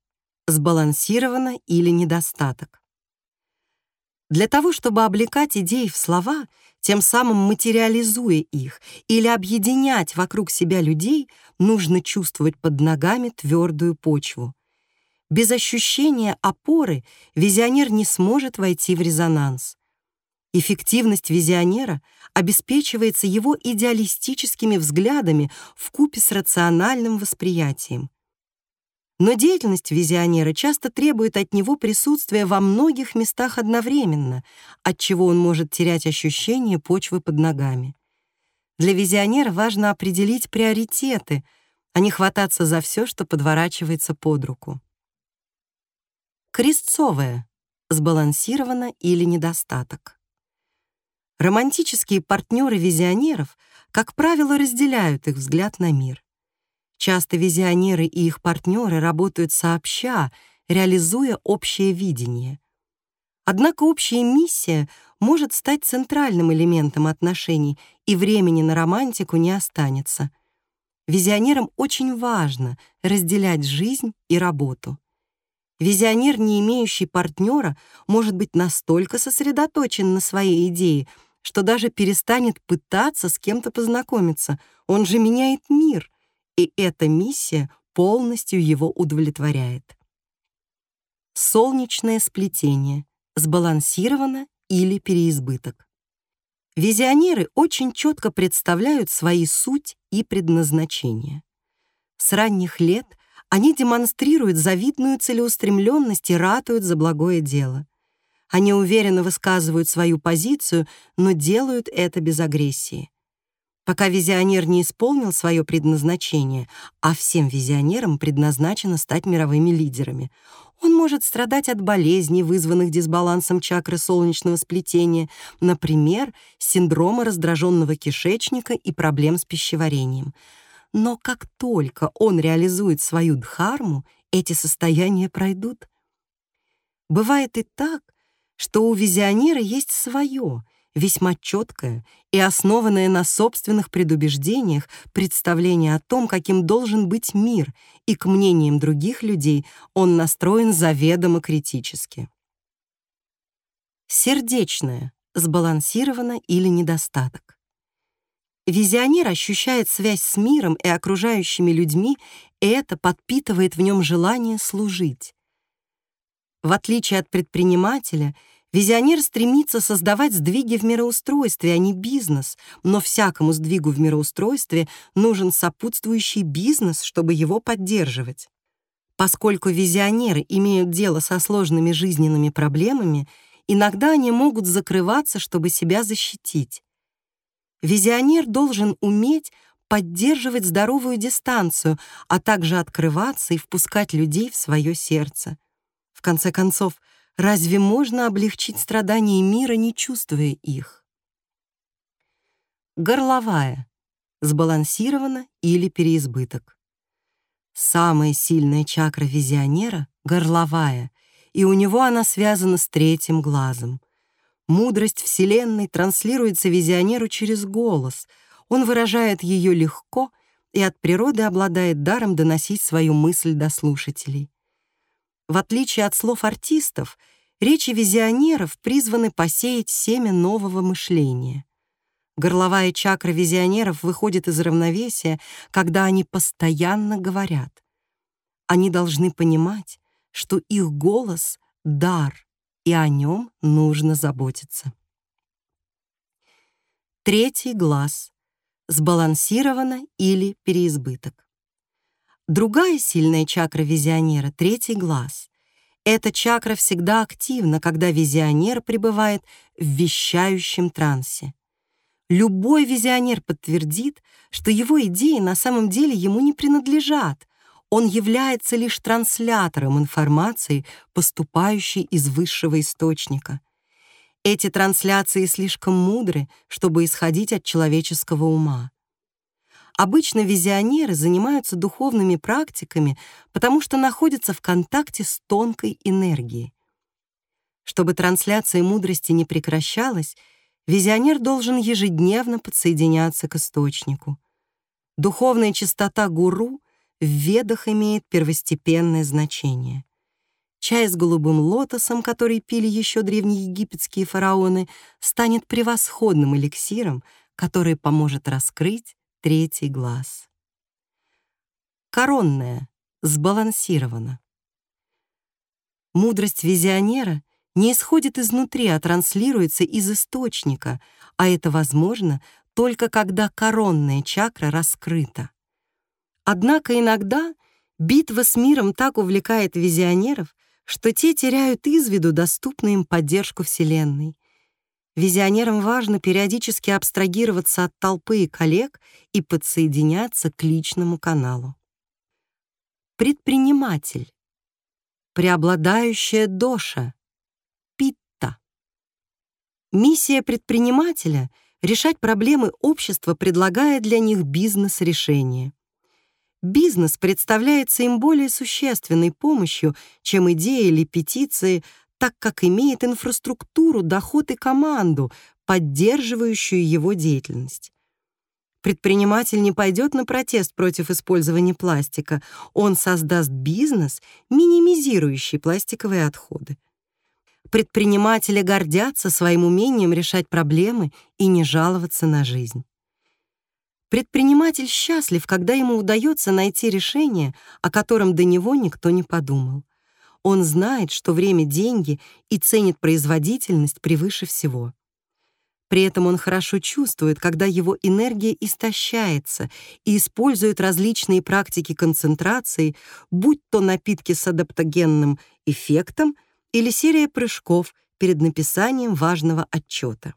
сбалансирована или недостаток. Для того, чтобы облекать идеи в слова, тем самым материализуя их или объединять вокруг себя людей, нужно чувствовать под ногами твердую почву — без ощущения опоры визионер не сможет войти в резонанс. Эффективность визионера обеспечивается его идеалистическими взглядами в купе с рациональным восприятием. Но деятельность визионера часто требует от него присутствия во многих местах одновременно, от чего он может терять ощущение почвы под ногами. Для визионера важно определить приоритеты, а не хвататься за все, что подворачивается под руку. Крестцовая, сбалансировано или недостаток. Романтические партнеры визионеров, как правило, разделяют их взгляд на мир. Часто визионеры и их партнеры работают сообща, реализуя общее видение. Однако общая миссия может стать центральным элементом отношений, и времени на романтику не останется. Визионерам очень важно разделять жизнь и работу. Визионер, не имеющий партнера, может быть настолько сосредоточен на своей идее, что даже перестанет пытаться с кем-то познакомиться. Он же меняет мир, и эта миссия полностью его удовлетворяет. Солнечное сплетение. Сбалансировано или переизбыток. Визионеры очень четко представляют свои суть и предназначение. С ранних лет — они демонстрируют завидную целеустремленность и ратуют за благое дело. Они уверенно высказывают свою позицию, но делают это без агрессии. Пока визионер не исполнил свое предназначение, а всем визионерам предназначено стать мировыми лидерами, он может страдать от болезней, вызванных дисбалансом чакры солнечного сплетения, например, синдрома раздраженного кишечника и проблем с пищеварением — но как только он реализует свою дхарму, эти состояния пройдут. Бывает и так, что у визионера есть свое, весьма четкое и основанное на собственных предубеждениях представление о том, каким должен быть мир, и к мнениям других людей он настроен заведомо критически. Сердечное, сбалансировано или недостаток. Визионер ощущает связь с миром и окружающими людьми, и это подпитывает в нем желание служить. В отличие от предпринимателя, визионер стремится создавать сдвиги в мироустройстве, а не бизнес, но всякому сдвигу в мироустройстве нужен сопутствующий бизнес, чтобы его поддерживать. Поскольку визионеры имеют дело со сложными жизненными проблемами, иногда они могут закрываться, чтобы себя защитить. Визионер должен уметь поддерживать здоровую дистанцию, а также открываться и впускать людей в свое сердце. В конце концов, разве можно облегчить страдания мира, не чувствуя их? Горловая. Сбалансирована или переизбыток. Самая сильная чакра визионера — горловая, и у него она связана с третьим глазом. Мудрость Вселенной транслируется визионеру через голос. Он выражает ее легко и от природы обладает даром доносить свою мысль до слушателей. В отличие от слов артистов, речи визионеров призваны посеять семя нового мышления. Горловая чакра визионеров выходит из равновесия, когда они постоянно говорят. Они должны понимать, что их голос — дар, и о нем нужно заботиться. Третий глаз. Сбалансировано или переизбыток. Другая сильная чакра визионера — третий глаз. Эта чакра всегда активна, когда визионер пребывает в вещающем трансе. Любой визионер подтвердит, что его идеи на самом деле ему не принадлежат. Он является лишь транслятором информации, поступающей из высшего источника. Эти трансляции слишком мудры, чтобы исходить от человеческого ума. Обычно визионеры занимаются духовными практиками, потому что находятся в контакте с тонкой энергией. Чтобы трансляция мудрости не прекращалась, визионер должен ежедневно подсоединяться к источнику. Духовная чистота гуру в ведах имеет первостепенное значение. Чай с голубым лотосом, который пили еще древнеегипетские фараоны, станет превосходным эликсиром, который поможет раскрыть третий глаз. Коронная, сбалансирована. Мудрость визионера не исходит изнутри, а транслируется из источника, а это возможно только когда коронная чакра раскрыта. Однако иногда битва с миром так увлекает визионеров, что те теряют из виду доступную им поддержку Вселенной, Визионерам важно периодически абстрагироваться от толпы и коллег и подсоединяться к личному каналу. Предприниматель. Преобладающая доша. Питта. Миссия предпринимателя — решать проблемы общества, предлагая для них бизнес-решения. Бизнес представляется им более существенной помощью, чем идеи или петиции, так как имеет инфраструктуру, доход и команду, поддерживающую его деятельность. Предприниматель не пойдет на протест против использования пластика, он создаст бизнес, минимизирующий пластиковые отходы. Предприниматели гордятся своим умением решать проблемы и не жаловаться на жизнь. Предприниматель счастлив, когда ему удается найти решение, о котором до него никто не подумал. Он знает, что время — деньги и ценит производительность превыше всего. При этом он хорошо чувствует, когда его энергия истощается и использует различные практики концентрации, будь то напитки с адаптогенным эффектом или серия прыжков перед написанием важного отчета.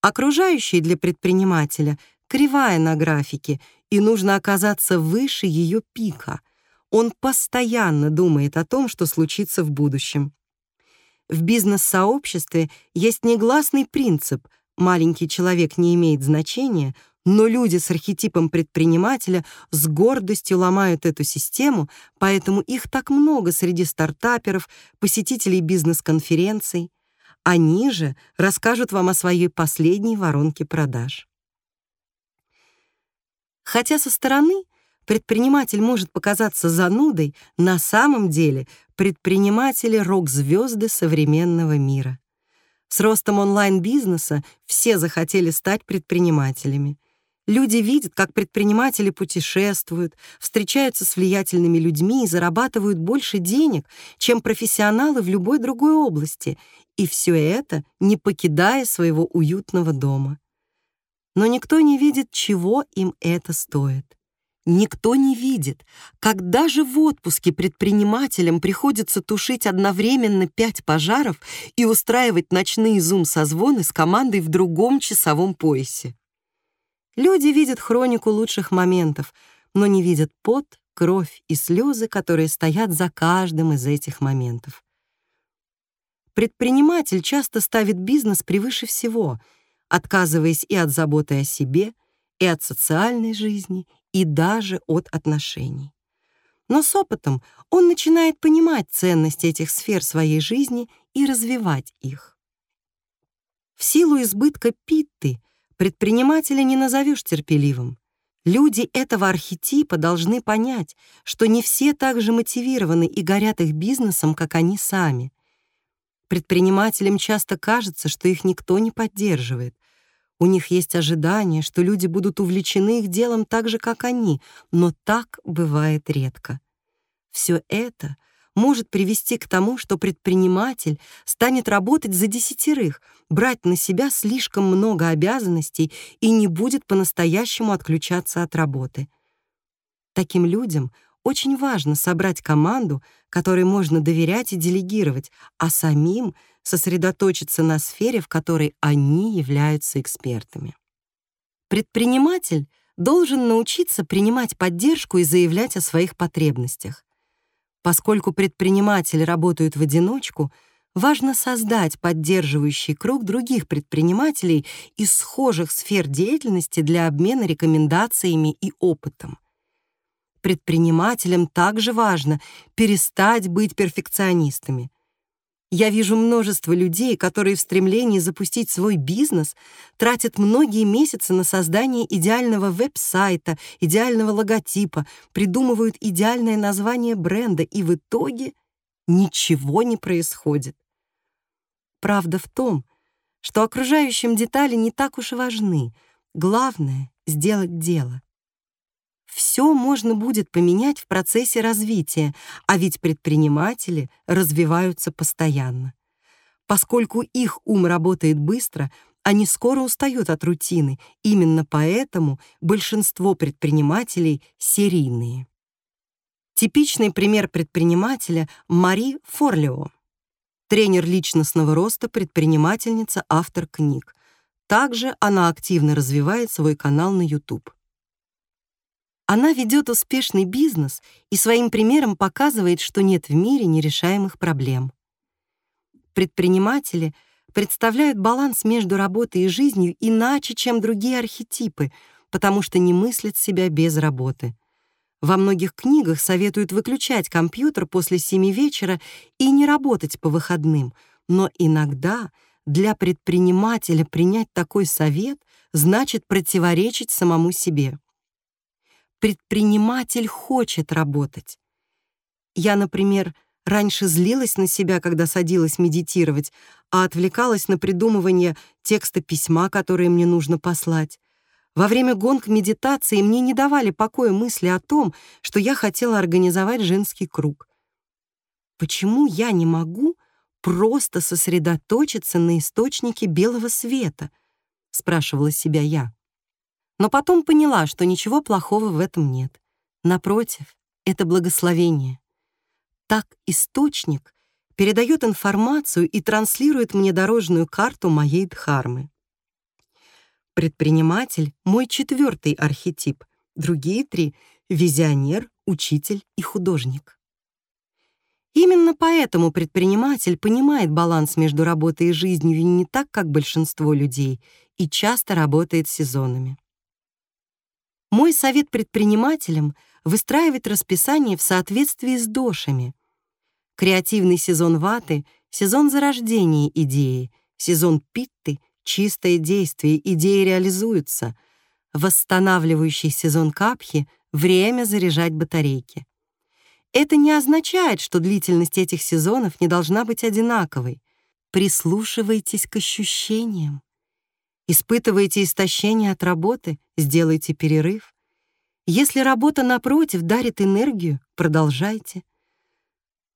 Окружающий для предпринимателя — кривая на графике, и нужно оказаться выше ее пика — он постоянно думает о том, что случится в будущем. В бизнес-сообществе есть негласный принцип «маленький человек не имеет значения», но люди с архетипом предпринимателя с гордостью ломают эту систему, поэтому их так много среди стартаперов, посетителей бизнес-конференций. Они же расскажут вам о своей последней воронке продаж. Хотя со стороны предприниматель может показаться занудой, на самом деле предприниматели — рок-звезды современного мира. С ростом онлайн-бизнеса все захотели стать предпринимателями. Люди видят, как предприниматели путешествуют, встречаются с влиятельными людьми и зарабатывают больше денег, чем профессионалы в любой другой области, и все это не покидая своего уютного дома. Но никто не видит, чего им это стоит. Никто не видит, как даже в отпуске предпринимателям приходится тушить одновременно пять пожаров и устраивать ночные зум-созвоны с командой в другом часовом поясе. Люди видят хронику лучших моментов, но не видят пот, кровь и слезы, которые стоят за каждым из этих моментов. Предприниматель часто ставит бизнес превыше всего, отказываясь и от заботы о себе, и от социальной жизни, и даже от отношений. Но с опытом он начинает понимать ценность этих сфер своей жизни и развивать их. В силу избытка питты предпринимателя не назовешь терпеливым. Люди этого архетипа должны понять, что не все так же мотивированы и горят их бизнесом, как они сами. Предпринимателям часто кажется, что их никто не поддерживает, у них есть ожидание, что люди будут увлечены их делом так же, как они, но так бывает редко. Все это может привести к тому, что предприниматель станет работать за десятерых, брать на себя слишком много обязанностей и не будет по-настоящему отключаться от работы. Таким людям очень важно собрать команду, которой можно доверять и делегировать, а самим — сосредоточиться на сфере, в которой они являются экспертами. Предприниматель должен научиться принимать поддержку и заявлять о своих потребностях. Поскольку предприниматели работают в одиночку, важно создать поддерживающий круг других предпринимателей из схожих сфер деятельности для обмена рекомендациями и опытом. Предпринимателям также важно перестать быть перфекционистами. Я вижу множество людей, которые в стремлении запустить свой бизнес тратят многие месяцы на создание идеального веб-сайта, идеального логотипа, придумывают идеальное название бренда, и в итоге ничего не происходит. Правда в том, что окружающим детали не так уж и важны. Главное — сделать дело все можно будет поменять в процессе развития, а ведь предприниматели развиваются постоянно. Поскольку их ум работает быстро, они скоро устают от рутины, именно поэтому большинство предпринимателей серийные. Типичный пример предпринимателя — Мари Форлио. Тренер личностного роста, предпринимательница, автор книг. Также она активно развивает свой канал на YouTube. Она ведет успешный бизнес и своим примером показывает, что нет в мире нерешаемых проблем. Предприниматели представляют баланс между работой и жизнью иначе, чем другие архетипы, потому что не мыслят себя без работы. Во многих книгах советуют выключать компьютер после семи вечера и не работать по выходным, но иногда для предпринимателя принять такой совет значит противоречить самому себе предприниматель хочет работать. Я, например, раньше злилась на себя, когда садилась медитировать, а отвлекалась на придумывание текста письма, которое мне нужно послать. Во время гонг медитации мне не давали покоя мысли о том, что я хотела организовать женский круг. Почему я не могу просто сосредоточиться на источнике белого света? спрашивала себя я. Но потом поняла, что ничего плохого в этом нет. Напротив, это благословение. Так источник передает информацию и транслирует мне дорожную карту моей дхармы. Предприниматель — мой четвертый архетип, другие три — визионер, учитель и художник. Именно поэтому предприниматель понимает баланс между работой и жизнью не так, как большинство людей, и часто работает сезонами. Мой совет предпринимателям — выстраивать расписание в соответствии с дошами. Креативный сезон ваты — сезон зарождения идеи, сезон питты — чистое действие, идеи реализуются. Восстанавливающий сезон капхи — время заряжать батарейки. Это не означает, что длительность этих сезонов не должна быть одинаковой. Прислушивайтесь к ощущениям. Испытываете истощение от работы, сделайте перерыв. Если работа, напротив, дарит энергию, продолжайте.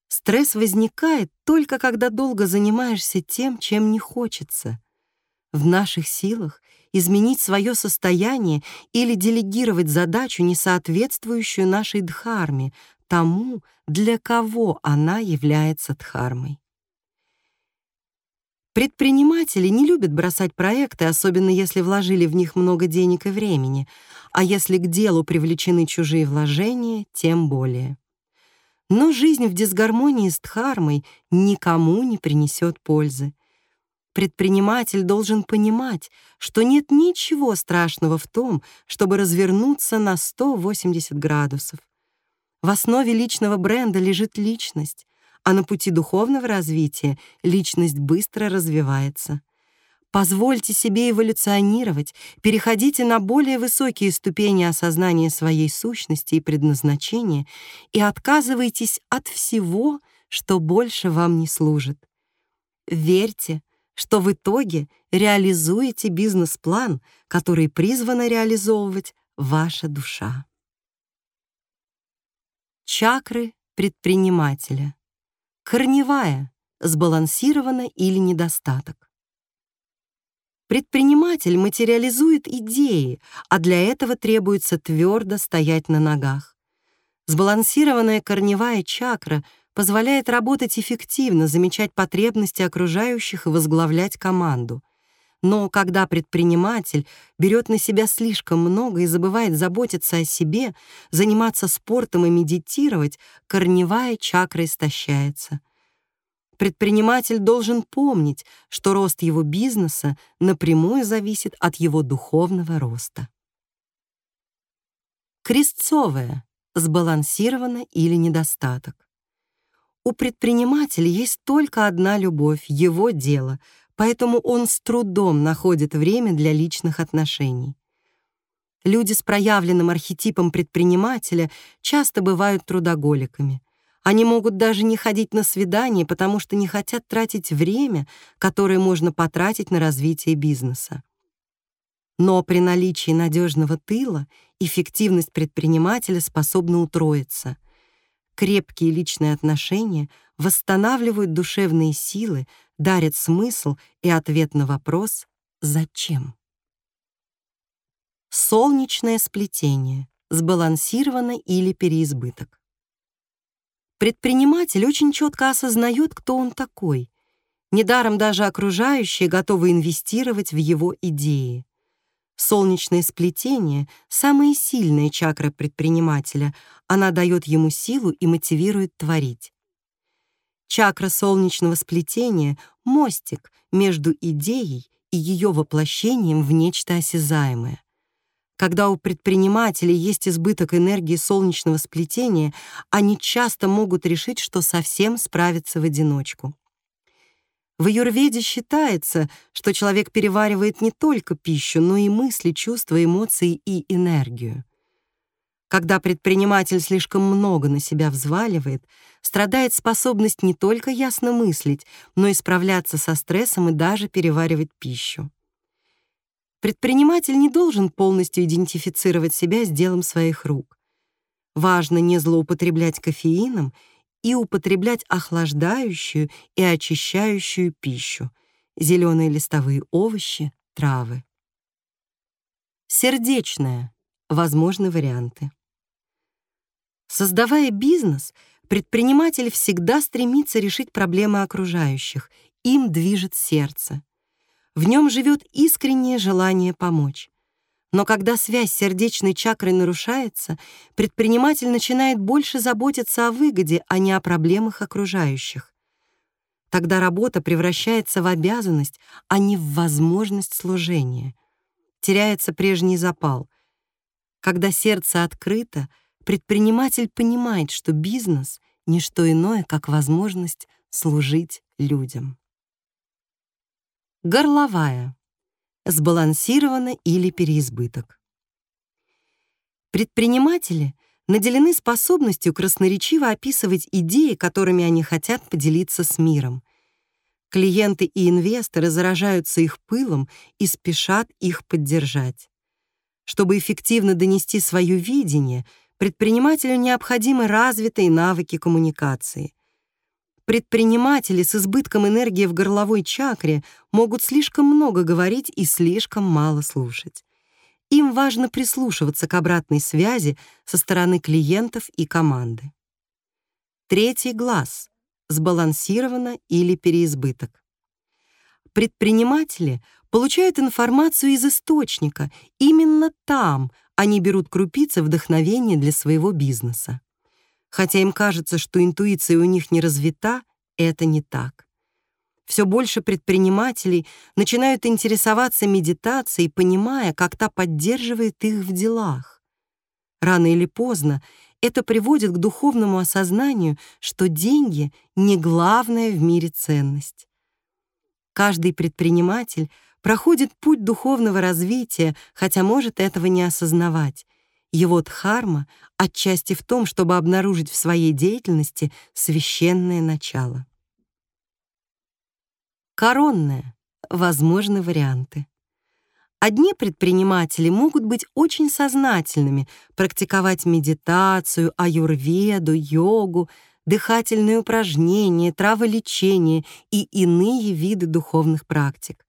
Стресс возникает только когда долго занимаешься тем, чем не хочется. В наших силах изменить свое состояние или делегировать задачу, не соответствующую нашей дхарме, тому, для кого она является дхармой. Предприниматели не любят бросать проекты, особенно если вложили в них много денег и времени, а если к делу привлечены чужие вложения, тем более. Но жизнь в дисгармонии с Дхармой никому не принесет пользы. Предприниматель должен понимать, что нет ничего страшного в том, чтобы развернуться на 180 градусов. В основе личного бренда лежит личность, а на пути духовного развития личность быстро развивается. Позвольте себе эволюционировать, переходите на более высокие ступени осознания своей сущности и предназначения и отказывайтесь от всего, что больше вам не служит. Верьте, что в итоге реализуете бизнес-план, который призвана реализовывать ваша душа. Чакры предпринимателя. Корневая, сбалансирована или недостаток. Предприниматель материализует идеи, а для этого требуется твердо стоять на ногах. Сбалансированная корневая чакра позволяет работать эффективно, замечать потребности окружающих и возглавлять команду. Но когда предприниматель берет на себя слишком много и забывает заботиться о себе, заниматься спортом и медитировать, корневая чакра истощается. Предприниматель должен помнить, что рост его бизнеса напрямую зависит от его духовного роста. Крестцовая, сбалансирована или недостаток. У предпринимателя есть только одна любовь — его дело — поэтому он с трудом находит время для личных отношений. Люди с проявленным архетипом предпринимателя часто бывают трудоголиками. Они могут даже не ходить на свидания, потому что не хотят тратить время, которое можно потратить на развитие бизнеса. Но при наличии надежного тыла эффективность предпринимателя способна утроиться. Крепкие личные отношения восстанавливают душевные силы, дарит смысл и ответ на вопрос «Зачем?». Солнечное сплетение, сбалансировано или переизбыток. Предприниматель очень четко осознает, кто он такой. Недаром даже окружающие готовы инвестировать в его идеи. Солнечное сплетение — самая сильная чакра предпринимателя. Она дает ему силу и мотивирует творить. Чакра солнечного сплетения — мостик между идеей и ее воплощением в нечто осязаемое. Когда у предпринимателей есть избыток энергии солнечного сплетения, они часто могут решить, что совсем справятся в одиночку. В аюрведе считается, что человек переваривает не только пищу, но и мысли, чувства, эмоции и энергию. Когда предприниматель слишком много на себя взваливает, страдает способность не только ясно мыслить, но и справляться со стрессом и даже переваривать пищу. Предприниматель не должен полностью идентифицировать себя с делом своих рук. Важно не злоупотреблять кофеином и употреблять охлаждающую и очищающую пищу, зеленые листовые овощи, травы. Сердечная. Возможны варианты. Создавая бизнес, предприниматель всегда стремится решить проблемы окружающих, им движет сердце. В нем живет искреннее желание помочь. Но когда связь сердечной чакрой нарушается, предприниматель начинает больше заботиться о выгоде, а не о проблемах окружающих. Тогда работа превращается в обязанность, а не в возможность служения. Теряется прежний запал. Когда сердце открыто — Предприниматель понимает, что бизнес — не что иное, как возможность служить людям. Горловая. Сбалансировано или переизбыток. Предприниматели наделены способностью красноречиво описывать идеи, которыми они хотят поделиться с миром. Клиенты и инвесторы заражаются их пылом и спешат их поддержать. Чтобы эффективно донести свое видение, предпринимателю необходимы развитые навыки коммуникации. Предприниматели с избытком энергии в горловой чакре могут слишком много говорить и слишком мало слушать. Им важно прислушиваться к обратной связи со стороны клиентов и команды. Третий глаз сбалансировано или переизбыток. Предприниматели получают информацию из источника. Именно там они берут крупицы вдохновения для своего бизнеса. Хотя им кажется, что интуиция у них не развита, это не так. Все больше предпринимателей начинают интересоваться медитацией, понимая, как та поддерживает их в делах. Рано или поздно это приводит к духовному осознанию, что деньги — не главная в мире ценность. Каждый предприниматель проходит путь духовного развития, хотя может этого не осознавать. Его дхарма отчасти в том, чтобы обнаружить в своей деятельности священное начало. Коронное. Возможны варианты. Одни предприниматели могут быть очень сознательными, практиковать медитацию, аюрведу, йогу, дыхательные упражнения, траволечение и иные виды духовных практик.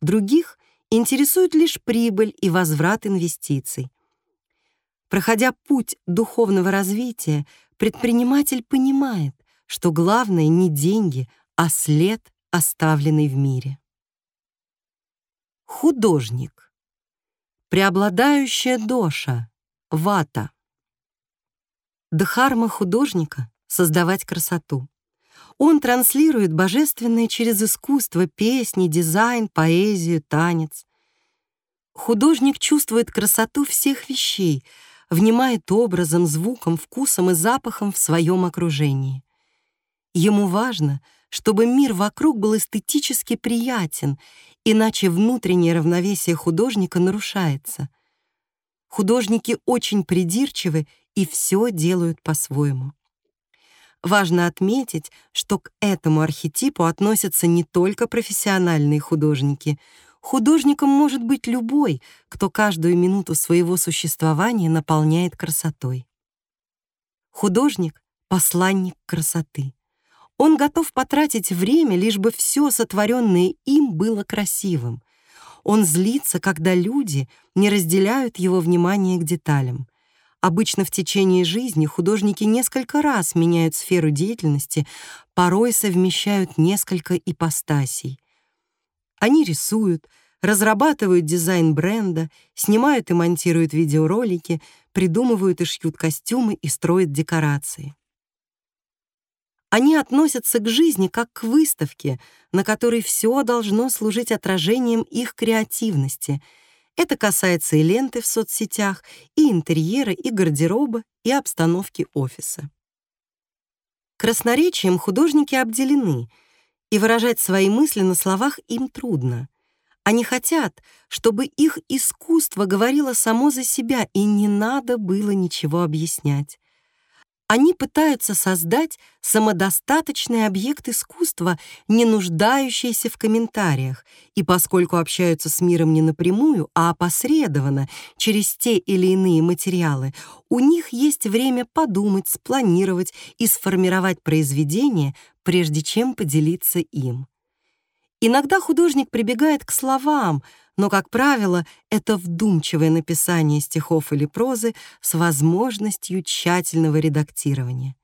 Других интересует лишь прибыль и возврат инвестиций. Проходя путь духовного развития, предприниматель понимает, что главное не деньги, а след, оставленный в мире. Художник. Преобладающая доша, вата. Дхарма художника — создавать красоту. Он транслирует божественное через искусство, песни, дизайн, поэзию, танец. Художник чувствует красоту всех вещей, внимает образом, звуком, вкусом и запахом в своем окружении. Ему важно — чтобы мир вокруг был эстетически приятен, иначе внутреннее равновесие художника нарушается. Художники очень придирчивы и все делают по-своему. Важно отметить, что к этому архетипу относятся не только профессиональные художники. Художником может быть любой, кто каждую минуту своего существования наполняет красотой. Художник — посланник красоты. Он готов потратить время, лишь бы все сотворенное им было красивым. Он злится, когда люди не разделяют его внимание к деталям. Обычно в течение жизни художники несколько раз меняют сферу деятельности, порой совмещают несколько ипостасей. Они рисуют, разрабатывают дизайн бренда, снимают и монтируют видеоролики, придумывают и шьют костюмы и строят декорации. Они относятся к жизни как к выставке, на которой все должно служить отражением их креативности. Это касается и ленты в соцсетях, и интерьера, и гардероба, и обстановки офиса. Красноречием художники обделены, и выражать свои мысли на словах им трудно. Они хотят, чтобы их искусство говорило само за себя, и не надо было ничего объяснять. Они пытаются создать самодостаточный объект искусства, не нуждающийся в комментариях, и поскольку общаются с миром не напрямую, а опосредованно, через те или иные материалы, у них есть время подумать, спланировать и сформировать произведение, прежде чем поделиться им. Иногда художник прибегает к словам — но, как правило, это вдумчивое написание стихов или прозы с возможностью тщательного редактирования.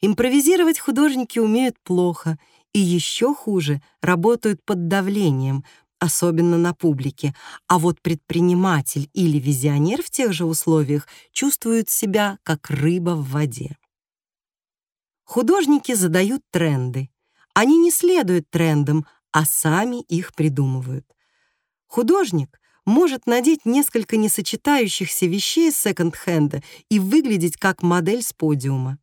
Импровизировать художники умеют плохо и еще хуже работают под давлением, особенно на публике, а вот предприниматель или визионер в тех же условиях чувствуют себя как рыба в воде. Художники задают тренды. Они не следуют трендам, а сами их придумывают. Художник может надеть несколько несочетающихся вещей секонд-хенда и выглядеть как модель с подиума.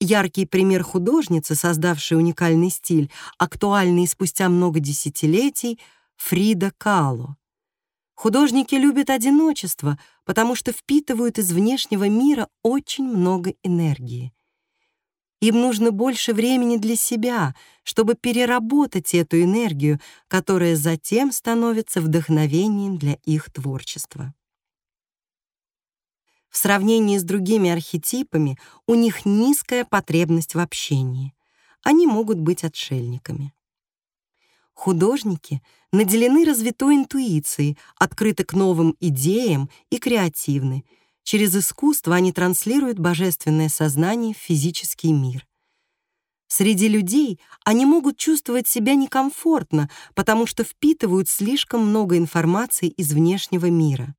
Яркий пример художницы, создавшей уникальный стиль, актуальный спустя много десятилетий, Фрида Кало. Художники любят одиночество, потому что впитывают из внешнего мира очень много энергии. Им нужно больше времени для себя, чтобы переработать эту энергию, которая затем становится вдохновением для их творчества. В сравнении с другими архетипами у них низкая потребность в общении. Они могут быть отшельниками. Художники наделены развитой интуицией, открыты к новым идеям и креативны. Через искусство они транслируют божественное сознание в физический мир. Среди людей они могут чувствовать себя некомфортно, потому что впитывают слишком много информации из внешнего мира.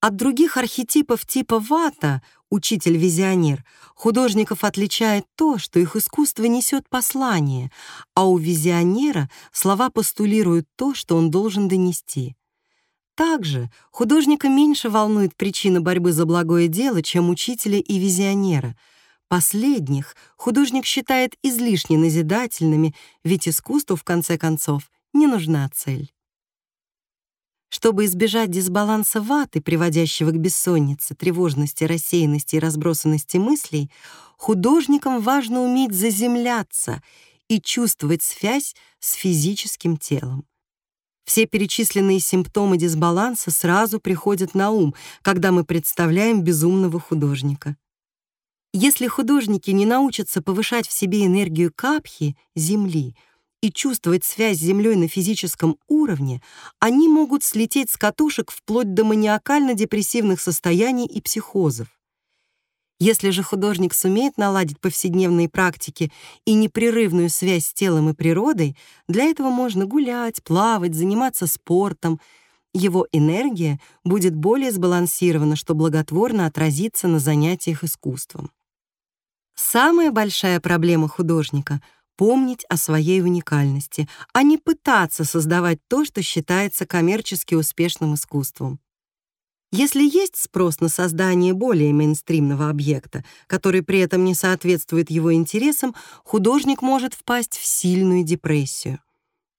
От других архетипов типа вата, учитель-визионер, художников отличает то, что их искусство несет послание, а у визионера слова постулируют то, что он должен донести. Также художника меньше волнует причина борьбы за благое дело, чем учителя и визионера. Последних художник считает излишне назидательными, ведь искусству, в конце концов, не нужна цель. Чтобы избежать дисбаланса ваты, приводящего к бессоннице, тревожности, рассеянности и разбросанности мыслей, художникам важно уметь заземляться и чувствовать связь с физическим телом. Все перечисленные симптомы дисбаланса сразу приходят на ум, когда мы представляем безумного художника. Если художники не научатся повышать в себе энергию капхи, земли, и чувствовать связь с Землей на физическом уровне, они могут слететь с катушек вплоть до маниакально-депрессивных состояний и психозов. Если же художник сумеет наладить повседневные практики и непрерывную связь с телом и природой, для этого можно гулять, плавать, заниматься спортом. Его энергия будет более сбалансирована, что благотворно отразится на занятиях искусством. Самая большая проблема художника — помнить о своей уникальности, а не пытаться создавать то, что считается коммерчески успешным искусством. Если есть спрос на создание более мейнстримного объекта, который при этом не соответствует его интересам, художник может впасть в сильную депрессию.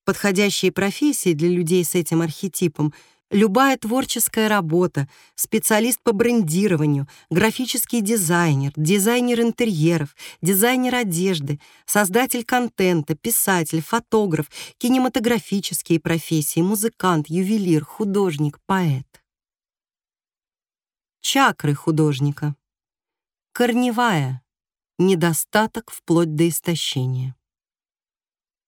Подходящие профессии для людей с этим архетипом Любая творческая работа, специалист по брендированию, графический дизайнер, дизайнер интерьеров, дизайнер одежды, создатель контента, писатель, фотограф, кинематографические профессии, музыкант, ювелир, художник, поэт. Чакры художника. Корневая. Недостаток вплоть до истощения.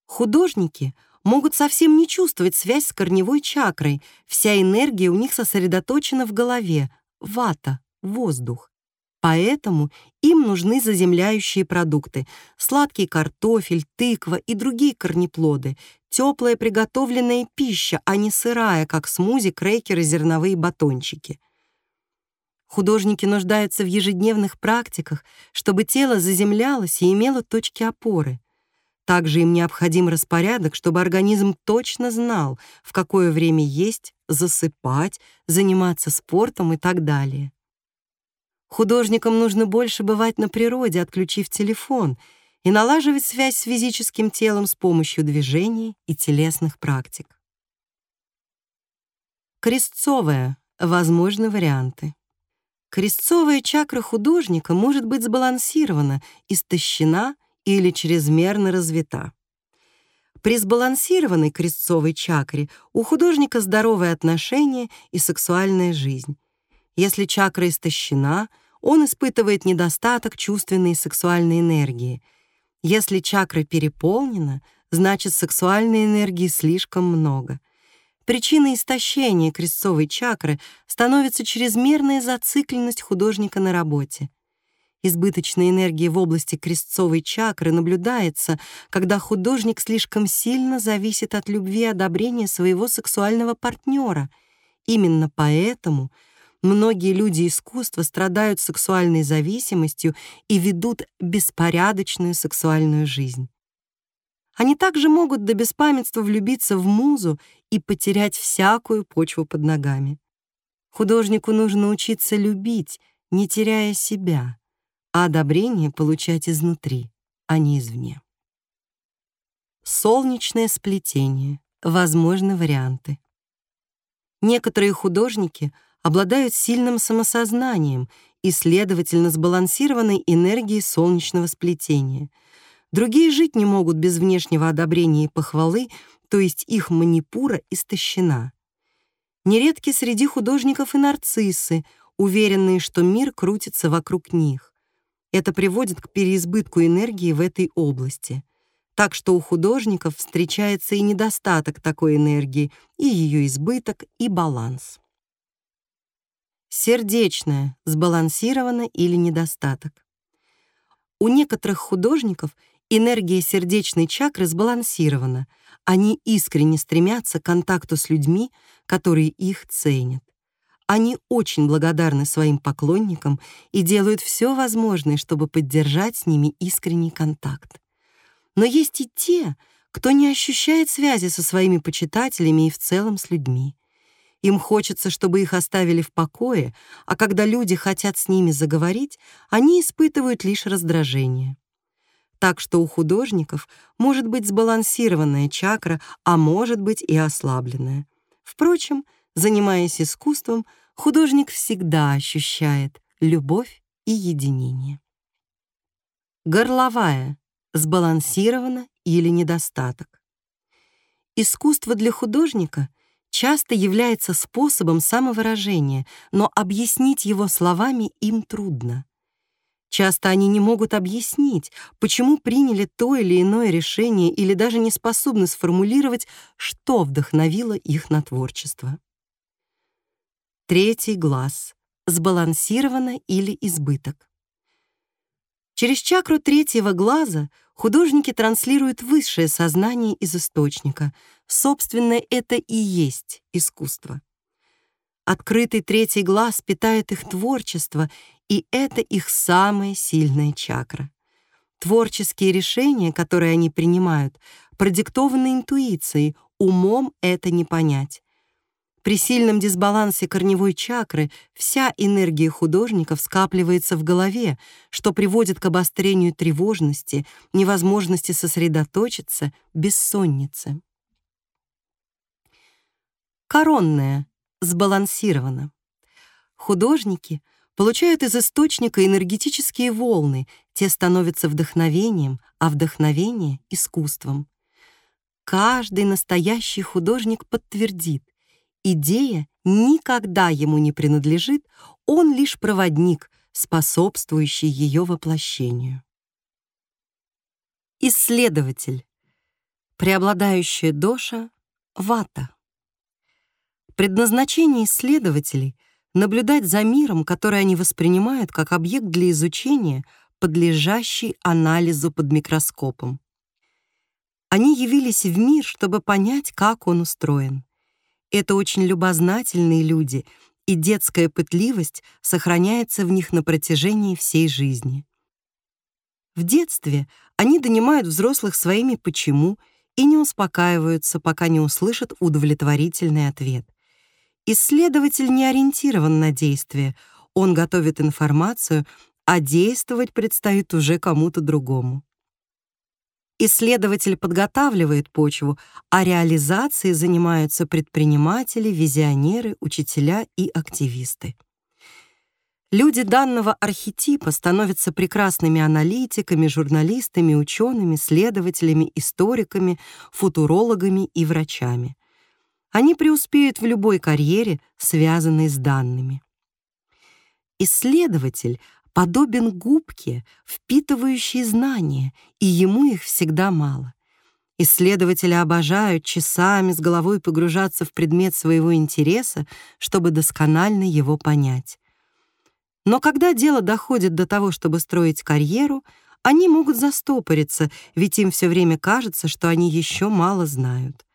Художники — могут совсем не чувствовать связь с корневой чакрой. Вся энергия у них сосредоточена в голове, вата, воздух. Поэтому им нужны заземляющие продукты — сладкий картофель, тыква и другие корнеплоды, теплая приготовленная пища, а не сырая, как смузи, крекеры, зерновые батончики. Художники нуждаются в ежедневных практиках, чтобы тело заземлялось и имело точки опоры — также им необходим распорядок, чтобы организм точно знал, в какое время есть, засыпать, заниматься спортом и так далее. Художникам нужно больше бывать на природе, отключив телефон, и налаживать связь с физическим телом с помощью движений и телесных практик. Крестцовая. Возможны варианты. Крестцовая чакра художника может быть сбалансирована, истощена или чрезмерно развита. При сбалансированной крестцовой чакре у художника здоровые отношения и сексуальная жизнь. Если чакра истощена, он испытывает недостаток чувственной и сексуальной энергии. Если чакра переполнена, значит, сексуальной энергии слишком много. Причиной истощения крестцовой чакры становится чрезмерная зацикленность художника на работе — избыточной энергии в области крестцовой чакры наблюдается, когда художник слишком сильно зависит от любви и одобрения своего сексуального партнера. Именно поэтому многие люди искусства страдают сексуальной зависимостью и ведут беспорядочную сексуальную жизнь. Они также могут до беспамятства влюбиться в музу и потерять всякую почву под ногами. Художнику нужно учиться любить, не теряя себя. а одобрение получать изнутри, а не извне. Солнечное сплетение. Возможны варианты. Некоторые художники обладают сильным самосознанием и, следовательно, сбалансированной энергией солнечного сплетения. Другие жить не могут без внешнего одобрения и похвалы, то есть их манипура истощена. Нередки среди художников и нарциссы, уверенные, что мир крутится вокруг них. Это приводит к переизбытку энергии в этой области. Так что у художников встречается и недостаток такой энергии, и ее избыток, и баланс. Сердечное, сбалансировано или недостаток. У некоторых художников энергия сердечной чакры сбалансирована. Они искренне стремятся к контакту с людьми, которые их ценят. Они очень благодарны своим поклонникам и делают все возможное, чтобы поддержать с ними искренний контакт. Но есть и те, кто не ощущает связи со своими почитателями и в целом с людьми. Им хочется, чтобы их оставили в покое, а когда люди хотят с ними заговорить, они испытывают лишь раздражение. Так что у художников может быть сбалансированная чакра, а может быть и ослабленная. Впрочем, занимаясь искусством, художник всегда ощущает любовь и единение. Горловая, сбалансирована или недостаток. Искусство для художника часто является способом самовыражения, но объяснить его словами им трудно. Часто они не могут объяснить, почему приняли то или иное решение или даже не способны сформулировать, что вдохновило их на творчество. Третий глаз. Сбалансировано или избыток. Через чакру третьего глаза художники транслируют высшее сознание из источника. Собственно, это и есть искусство. Открытый третий глаз питает их творчество, и это их самая сильная чакра. Творческие решения, которые они принимают, продиктованы интуицией, умом это не понять. При сильном дисбалансе корневой чакры вся энергия художников скапливается в голове, что приводит к обострению тревожности, невозможности сосредоточиться, бессоннице. Коронная, сбалансирована. Художники получают из источника энергетические волны, те становятся вдохновением, а вдохновение — искусством. Каждый настоящий художник подтвердит, Идея никогда ему не принадлежит, он лишь проводник, способствующий ее воплощению. Исследователь. Преобладающая доша — вата. Предназначение исследователей — наблюдать за миром, который они воспринимают как объект для изучения, подлежащий анализу под микроскопом. Они явились в мир, чтобы понять, как он устроен. Это очень любознательные люди, и детская пытливость сохраняется в них на протяжении всей жизни. В детстве они донимают взрослых своими «почему» и не успокаиваются, пока не услышат удовлетворительный ответ. Исследователь не ориентирован на действие, он готовит информацию, а действовать предстоит уже кому-то другому. Исследователь подготавливает почву, а реализацией занимаются предприниматели, визионеры, учителя и активисты. Люди данного архетипа становятся прекрасными аналитиками, журналистами, учеными, следователями, историками, футурологами и врачами. Они преуспеют в любой карьере, связанной с данными. Исследователь подобен губке, впитывающей знания, и ему их всегда мало. Исследователи обожают часами с головой погружаться в предмет своего интереса, чтобы досконально его понять. Но когда дело доходит до того, чтобы строить карьеру, они могут застопориться, ведь им все время кажется, что они еще мало знают.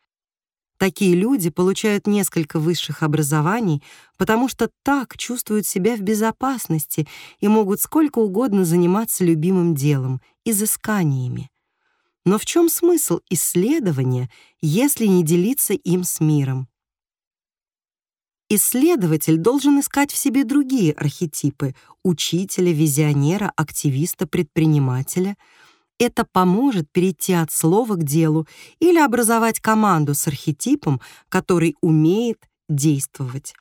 Такие люди получают несколько высших образований, потому что так чувствуют себя в безопасности и могут сколько угодно заниматься любимым делом — изысканиями. Но в чем смысл исследования, если не делиться им с миром? Исследователь должен искать в себе другие архетипы — учителя, визионера, активиста, предпринимателя. Это поможет перейти от слова к делу или образовать команду с архетипом, который умеет действовать.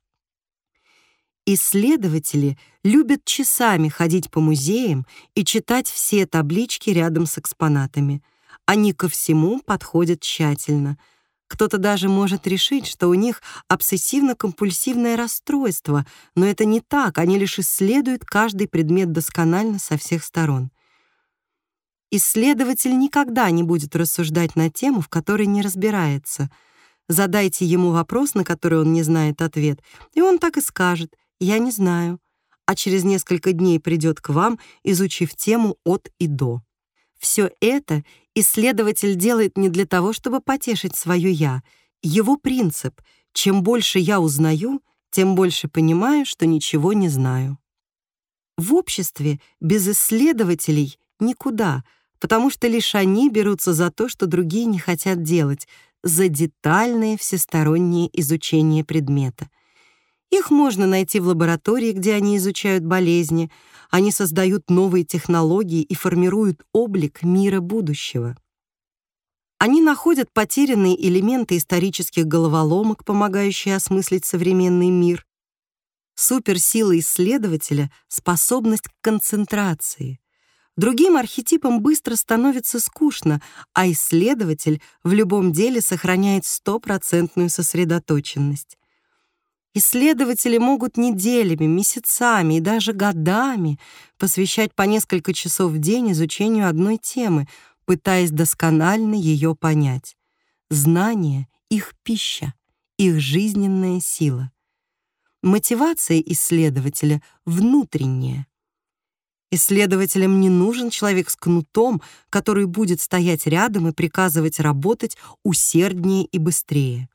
Исследователи любят часами ходить по музеям и читать все таблички рядом с экспонатами. Они ко всему подходят тщательно — кто-то даже может решить, что у них обсессивно-компульсивное расстройство, но это не так, они лишь исследуют каждый предмет досконально со всех сторон. Исследователь никогда не будет рассуждать на тему, в которой не разбирается. Задайте ему вопрос, на который он не знает ответ, и он так и скажет «я не знаю», а через несколько дней придет к вам, изучив тему от и до. Все это исследователь делает не для того, чтобы потешить свое «я». Его принцип — чем больше я узнаю, тем больше понимаю, что ничего не знаю. В обществе без исследователей никуда, потому что лишь они берутся за то, что другие не хотят делать, за детальное всестороннее изучение предмета. Их можно найти в лаборатории, где они изучают болезни, они создают новые технологии и формируют облик мира будущего. Они находят потерянные элементы исторических головоломок, помогающие осмыслить современный мир. Суперсила исследователя — способность к концентрации. Другим архетипам быстро становится скучно, а исследователь в любом деле сохраняет стопроцентную сосредоточенность. Исследователи могут неделями, месяцами и даже годами посвящать по несколько часов в день изучению одной темы, пытаясь досконально ее понять. Знание — их пища, их жизненная сила. Мотивация исследователя внутренняя. Исследователям не нужен человек с кнутом, который будет стоять рядом и приказывать работать усерднее и быстрее.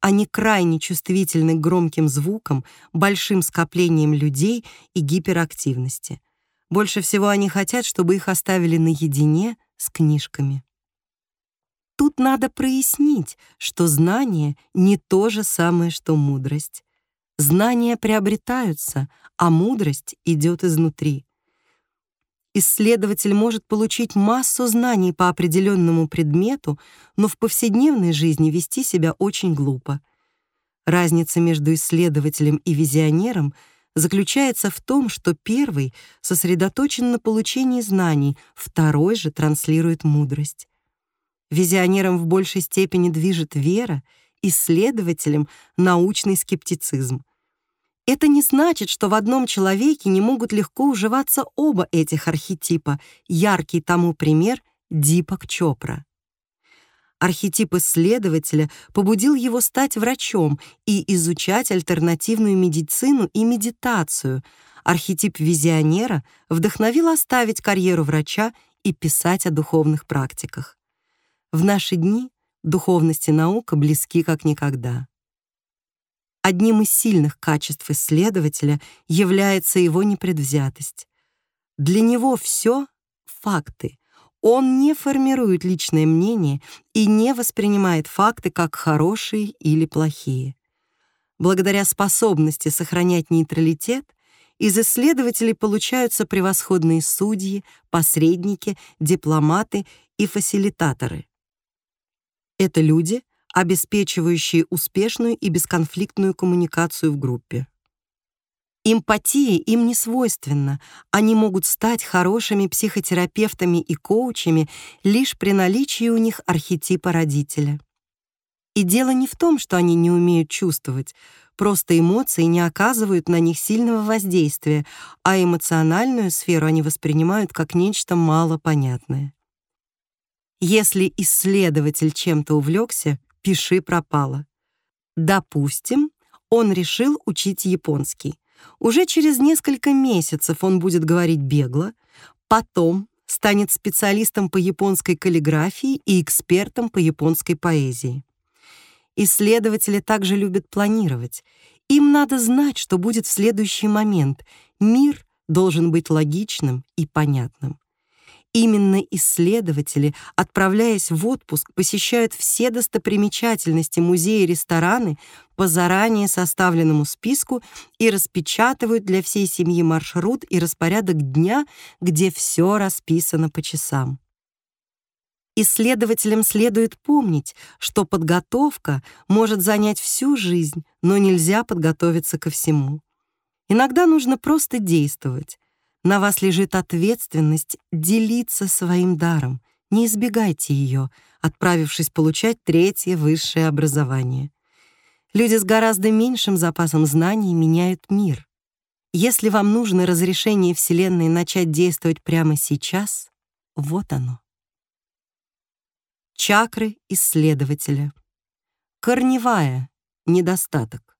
Они крайне чувствительны к громким звукам, большим скоплением людей и гиперактивности. Больше всего они хотят, чтобы их оставили наедине с книжками. Тут надо прояснить, что знание не то же самое, что мудрость. Знания приобретаются, а мудрость идет изнутри. Исследователь может получить массу знаний по определенному предмету, но в повседневной жизни вести себя очень глупо. Разница между исследователем и визионером заключается в том, что первый сосредоточен на получении знаний, второй же транслирует мудрость. Визионером в большей степени движет вера, исследователем — научный скептицизм. Это не значит, что в одном человеке не могут легко уживаться оба этих архетипа. Яркий тому пример — Дипак Чопра. Архетип исследователя побудил его стать врачом и изучать альтернативную медицину и медитацию. Архетип визионера вдохновил оставить карьеру врача и писать о духовных практиках. В наши дни духовность и наука близки как никогда. Одним из сильных качеств исследователя является его непредвзятость. Для него все — факты. Он не формирует личное мнение и не воспринимает факты как хорошие или плохие. Благодаря способности сохранять нейтралитет, из исследователей получаются превосходные судьи, посредники, дипломаты и фасилитаторы. Это люди — обеспечивающие успешную и бесконфликтную коммуникацию в группе. Эмпатия им не свойственна. Они могут стать хорошими психотерапевтами и коучами лишь при наличии у них архетипа родителя. И дело не в том, что они не умеют чувствовать, просто эмоции не оказывают на них сильного воздействия, а эмоциональную сферу они воспринимают как нечто малопонятное. Если исследователь чем-то увлекся, пиши пропало. Допустим, он решил учить японский. Уже через несколько месяцев он будет говорить бегло, потом станет специалистом по японской каллиграфии и экспертом по японской поэзии. Исследователи также любят планировать. Им надо знать, что будет в следующий момент. Мир должен быть логичным и понятным. Именно исследователи, отправляясь в отпуск, посещают все достопримечательности музея и рестораны по заранее составленному списку и распечатывают для всей семьи маршрут и распорядок дня, где все расписано по часам. Исследователям следует помнить, что подготовка может занять всю жизнь, но нельзя подготовиться ко всему. Иногда нужно просто действовать, на вас лежит ответственность делиться своим даром. Не избегайте ее, отправившись получать третье высшее образование. Люди с гораздо меньшим запасом знаний меняют мир. Если вам нужно разрешение Вселенной начать действовать прямо сейчас, вот оно. Чакры исследователя. Корневая — недостаток.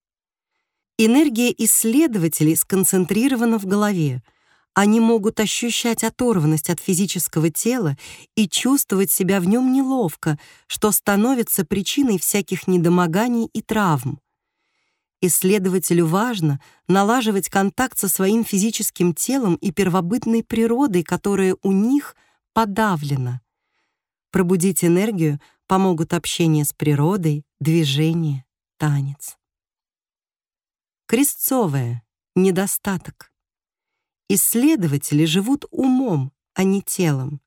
Энергия исследователей сконцентрирована в голове — они могут ощущать оторванность от физического тела и чувствовать себя в нем неловко, что становится причиной всяких недомоганий и травм. Исследователю важно налаживать контакт со своим физическим телом и первобытной природой, которая у них подавлена. Пробудить энергию помогут общение с природой, движение, танец. Крестцовая — недостаток. Исследователи живут умом, а не телом.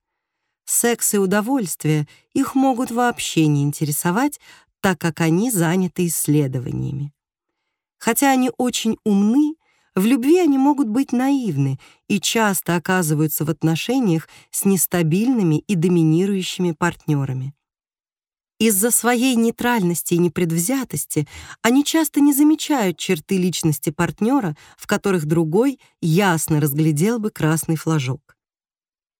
Секс и удовольствие их могут вообще не интересовать, так как они заняты исследованиями. Хотя они очень умны, в любви они могут быть наивны и часто оказываются в отношениях с нестабильными и доминирующими партнерами. Из-за своей нейтральности и непредвзятости они часто не замечают черты личности партнера, в которых другой ясно разглядел бы красный флажок.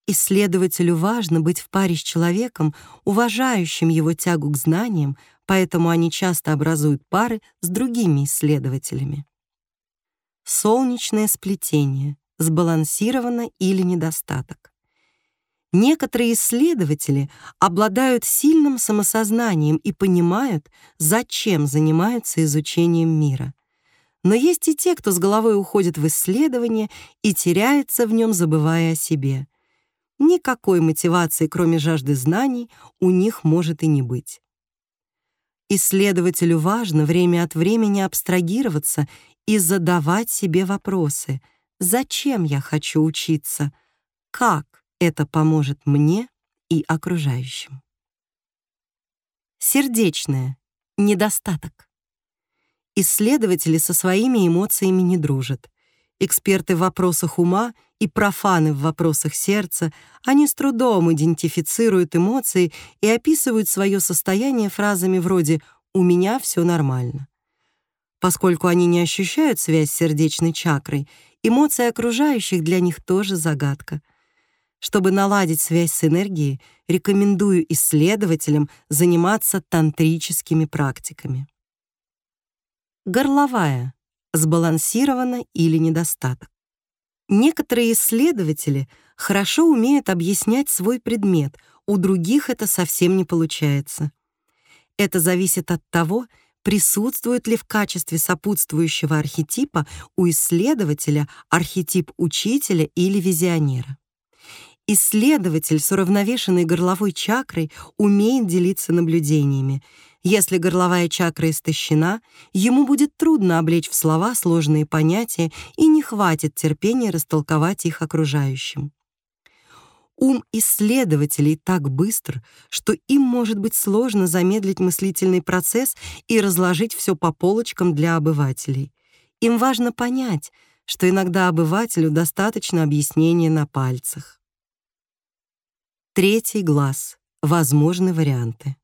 Исследователю важно быть в паре с человеком, уважающим его тягу к знаниям, поэтому они часто образуют пары с другими исследователями. Солнечное сплетение, сбалансировано или недостаток. Некоторые исследователи обладают сильным самосознанием и понимают, зачем занимаются изучением мира. Но есть и те, кто с головой уходит в исследование и теряется в нем, забывая о себе. Никакой мотивации, кроме жажды знаний, у них может и не быть. Исследователю важно время от времени абстрагироваться и задавать себе вопросы. Зачем я хочу учиться? Как? Это поможет мне и окружающим. Сердечное. Недостаток. Исследователи со своими эмоциями не дружат. Эксперты в вопросах ума и профаны в вопросах сердца, они с трудом идентифицируют эмоции и описывают свое состояние фразами вроде «у меня все нормально». Поскольку они не ощущают связь с сердечной чакрой, эмоции окружающих для них тоже загадка. Чтобы наладить связь с энергией, рекомендую исследователям заниматься тантрическими практиками. Горловая. Сбалансирована или недостаток. Некоторые исследователи хорошо умеют объяснять свой предмет, у других это совсем не получается. Это зависит от того, присутствует ли в качестве сопутствующего архетипа у исследователя архетип учителя или визионера. Исследователь с уравновешенной горловой чакрой умеет делиться наблюдениями. Если горловая чакра истощена, ему будет трудно облечь в слова сложные понятия и не хватит терпения растолковать их окружающим. Ум исследователей так быстр, что им может быть сложно замедлить мыслительный процесс и разложить все по полочкам для обывателей. Им важно понять, что иногда обывателю достаточно объяснения на пальцах. Третий глаз. Возможны варианты.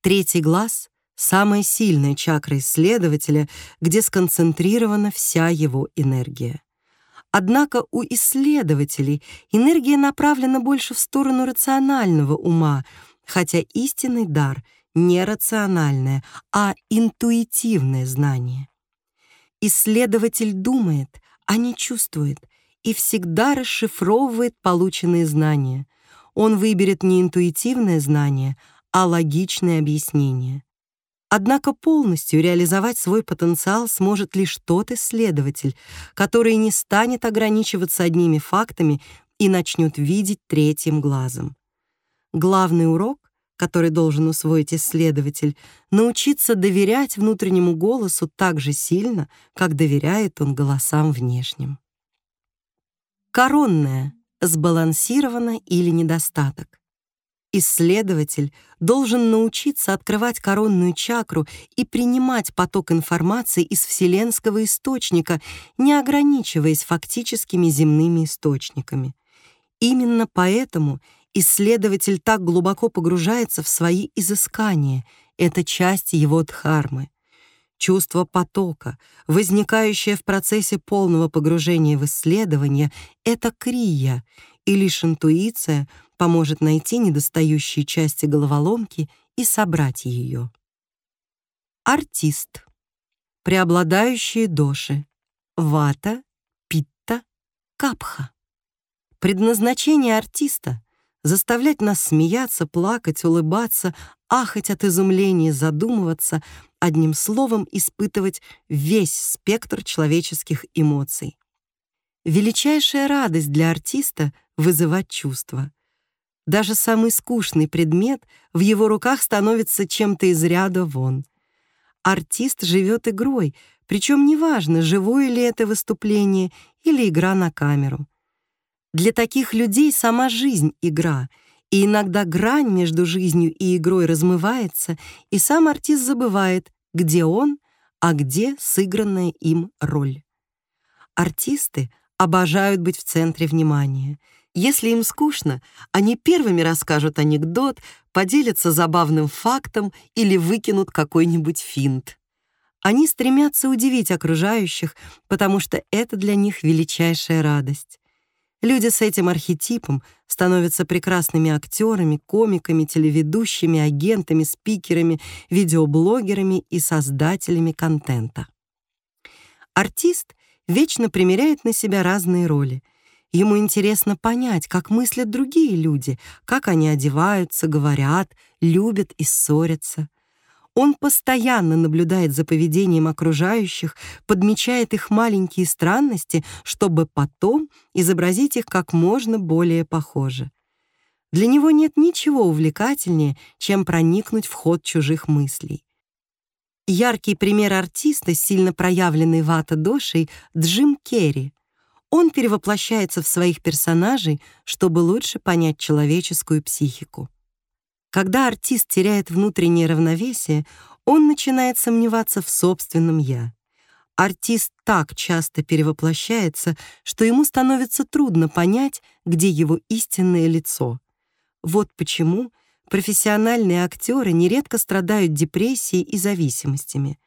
Третий глаз — самая сильная чакра исследователя, где сконцентрирована вся его энергия. Однако у исследователей энергия направлена больше в сторону рационального ума, хотя истинный дар — не рациональное, а интуитивное знание. Исследователь думает, а не чувствует, и всегда расшифровывает полученные знания — он выберет не интуитивное знание, а логичное объяснение. Однако полностью реализовать свой потенциал сможет лишь тот исследователь, который не станет ограничиваться одними фактами и начнет видеть третьим глазом. Главный урок, который должен усвоить исследователь, научиться доверять внутреннему голосу так же сильно, как доверяет он голосам внешним. Коронная, сбалансирована или недостаток. Исследователь должен научиться открывать коронную чакру и принимать поток информации из вселенского источника, не ограничиваясь фактическими земными источниками. Именно поэтому исследователь так глубоко погружается в свои изыскания, это часть его дхармы. Чувство потока, возникающее в процессе полного погружения в исследование, это крия, и лишь интуиция — поможет найти недостающие части головоломки и собрать ее. Артист. Преобладающие доши. Вата, питта, капха. Предназначение артиста — заставлять нас смеяться, плакать, улыбаться, ахать от изумления, задумываться, одним словом испытывать весь спектр человеческих эмоций. Величайшая радость для артиста — вызывать чувства. Даже самый скучный предмет в его руках становится чем-то из ряда вон. Артист живет игрой, причем неважно, живое ли это выступление или игра на камеру. Для таких людей сама жизнь — игра, и иногда грань между жизнью и игрой размывается, и сам артист забывает, где он, а где сыгранная им роль. Артисты обожают быть в центре внимания — если им скучно, они первыми расскажут анекдот, поделятся забавным фактом или выкинут какой-нибудь финт. Они стремятся удивить окружающих, потому что это для них величайшая радость. Люди с этим архетипом становятся прекрасными актерами, комиками, телеведущими, агентами, спикерами, видеоблогерами и создателями контента. Артист вечно примеряет на себя разные роли — Ему интересно понять, как мыслят другие люди, как они одеваются, говорят, любят и ссорятся. Он постоянно наблюдает за поведением окружающих, подмечает их маленькие странности, чтобы потом изобразить их как можно более похоже. Для него нет ничего увлекательнее, чем проникнуть в ход чужих мыслей. Яркий пример артиста, сильно проявленный вата-дошей, Джим Керри — он перевоплощается в своих персонажей, чтобы лучше понять человеческую психику. Когда артист теряет внутреннее равновесие, он начинает сомневаться в собственном «я». Артист так часто перевоплощается, что ему становится трудно понять, где его истинное лицо. Вот почему профессиональные актеры нередко страдают депрессией и зависимостями.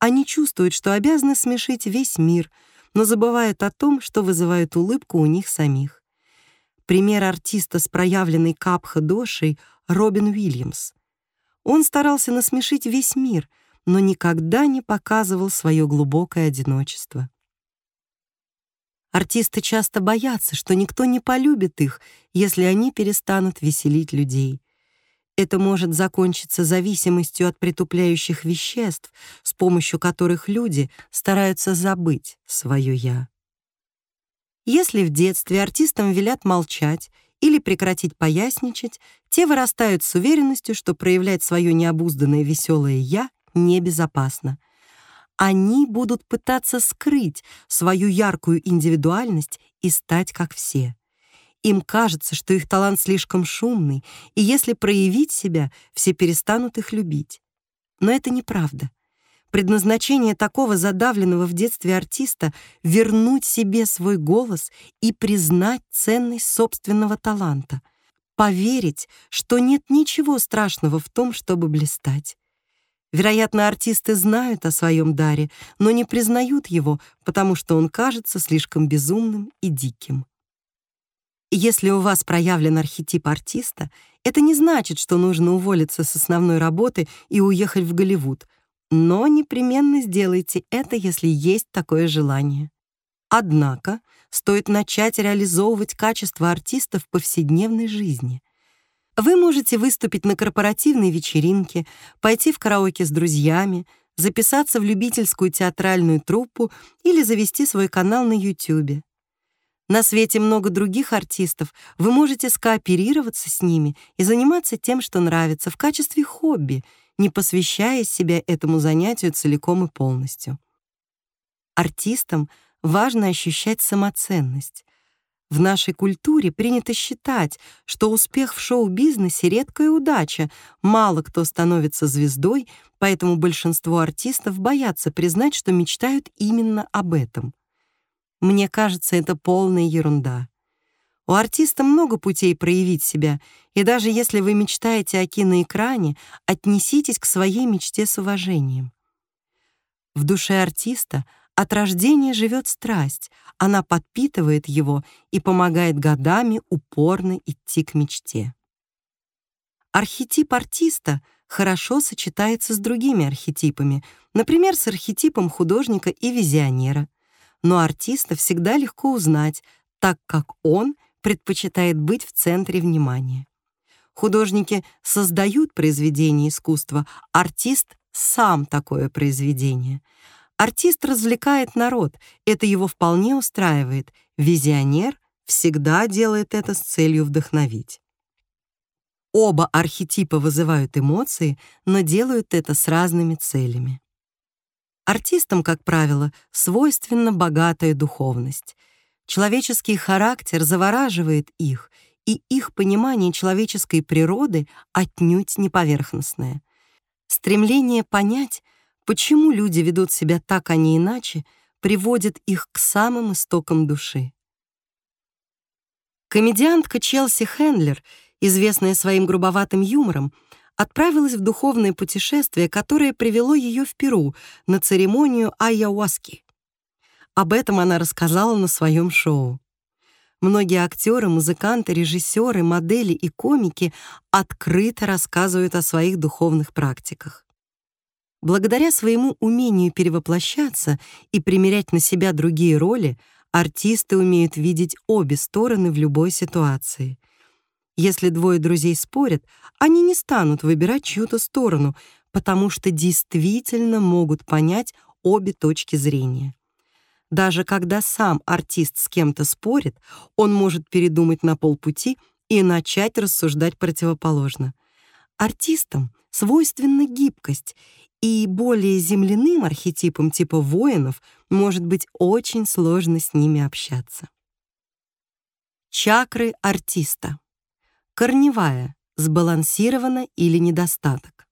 Они чувствуют, что обязаны смешить весь мир — но забывают о том, что вызывает улыбку у них самих. Пример артиста с проявленной капха-дошей — Робин Уильямс. Он старался насмешить весь мир, но никогда не показывал свое глубокое одиночество. Артисты часто боятся, что никто не полюбит их, если они перестанут веселить людей. Это может закончиться зависимостью от притупляющих веществ, с помощью которых люди стараются забыть свое «я». Если в детстве артистам велят молчать или прекратить поясничать, те вырастают с уверенностью, что проявлять свое необузданное веселое «я» небезопасно. Они будут пытаться скрыть свою яркую индивидуальность и стать как все. Им кажется, что их талант слишком шумный, и если проявить себя, все перестанут их любить. Но это неправда. Предназначение такого задавленного в детстве артиста — вернуть себе свой голос и признать ценность собственного таланта, поверить, что нет ничего страшного в том, чтобы блистать. Вероятно, артисты знают о своем даре, но не признают его, потому что он кажется слишком безумным и диким. Если у вас проявлен архетип артиста, это не значит, что нужно уволиться с основной работы и уехать в Голливуд, но непременно сделайте это, если есть такое желание. Однако стоит начать реализовывать качества артиста в повседневной жизни. Вы можете выступить на корпоративной вечеринке, пойти в караоке с друзьями, записаться в любительскую театральную труппу или завести свой канал на YouTube. На свете много других артистов, вы можете скооперироваться с ними и заниматься тем, что нравится, в качестве хобби, не посвящая себя этому занятию целиком и полностью. Артистам важно ощущать самоценность. В нашей культуре принято считать, что успех в шоу-бизнесе — редкая удача, мало кто становится звездой, поэтому большинство артистов боятся признать, что мечтают именно об этом. Мне кажется, это полная ерунда. У артиста много путей проявить себя, и даже если вы мечтаете о киноэкране, отнеситесь к своей мечте с уважением. В душе артиста от рождения живет страсть, она подпитывает его и помогает годами упорно идти к мечте. Архетип артиста хорошо сочетается с другими архетипами, например, с архетипом художника и визионера. Но артиста всегда легко узнать, так как он предпочитает быть в центре внимания. Художники создают произведение искусства, артист — сам такое произведение — Артист развлекает народ, это его вполне устраивает. Визионер всегда делает это с целью вдохновить. Оба архетипа вызывают эмоции, но делают это с разными целями. Артистам, как правило, свойственна богатая духовность. Человеческий характер завораживает их, и их понимание человеческой природы отнюдь не поверхностное. Стремление понять — Почему люди ведут себя так, а не иначе, приводит их к самым истокам души. Комедиантка Челси Хендлер, известная своим грубоватым юмором, отправилась в духовное путешествие, которое привело ее в Перу на церемонию айяуаски. Об этом она рассказала на своем шоу. Многие актеры, музыканты, режиссеры, модели и комики открыто рассказывают о своих духовных практиках. Благодаря своему умению перевоплощаться и примерять на себя другие роли, артисты умеют видеть обе стороны в любой ситуации. Если двое друзей спорят, они не станут выбирать чью-то сторону, потому что действительно могут понять обе точки зрения. Даже когда сам артист с кем-то спорит, он может передумать на полпути и начать рассуждать противоположно. Артистам свойственна гибкость, и более земляным архетипам типа воинов может быть очень сложно с ними общаться. Чакры артиста. Корневая, сбалансирована или недостаток.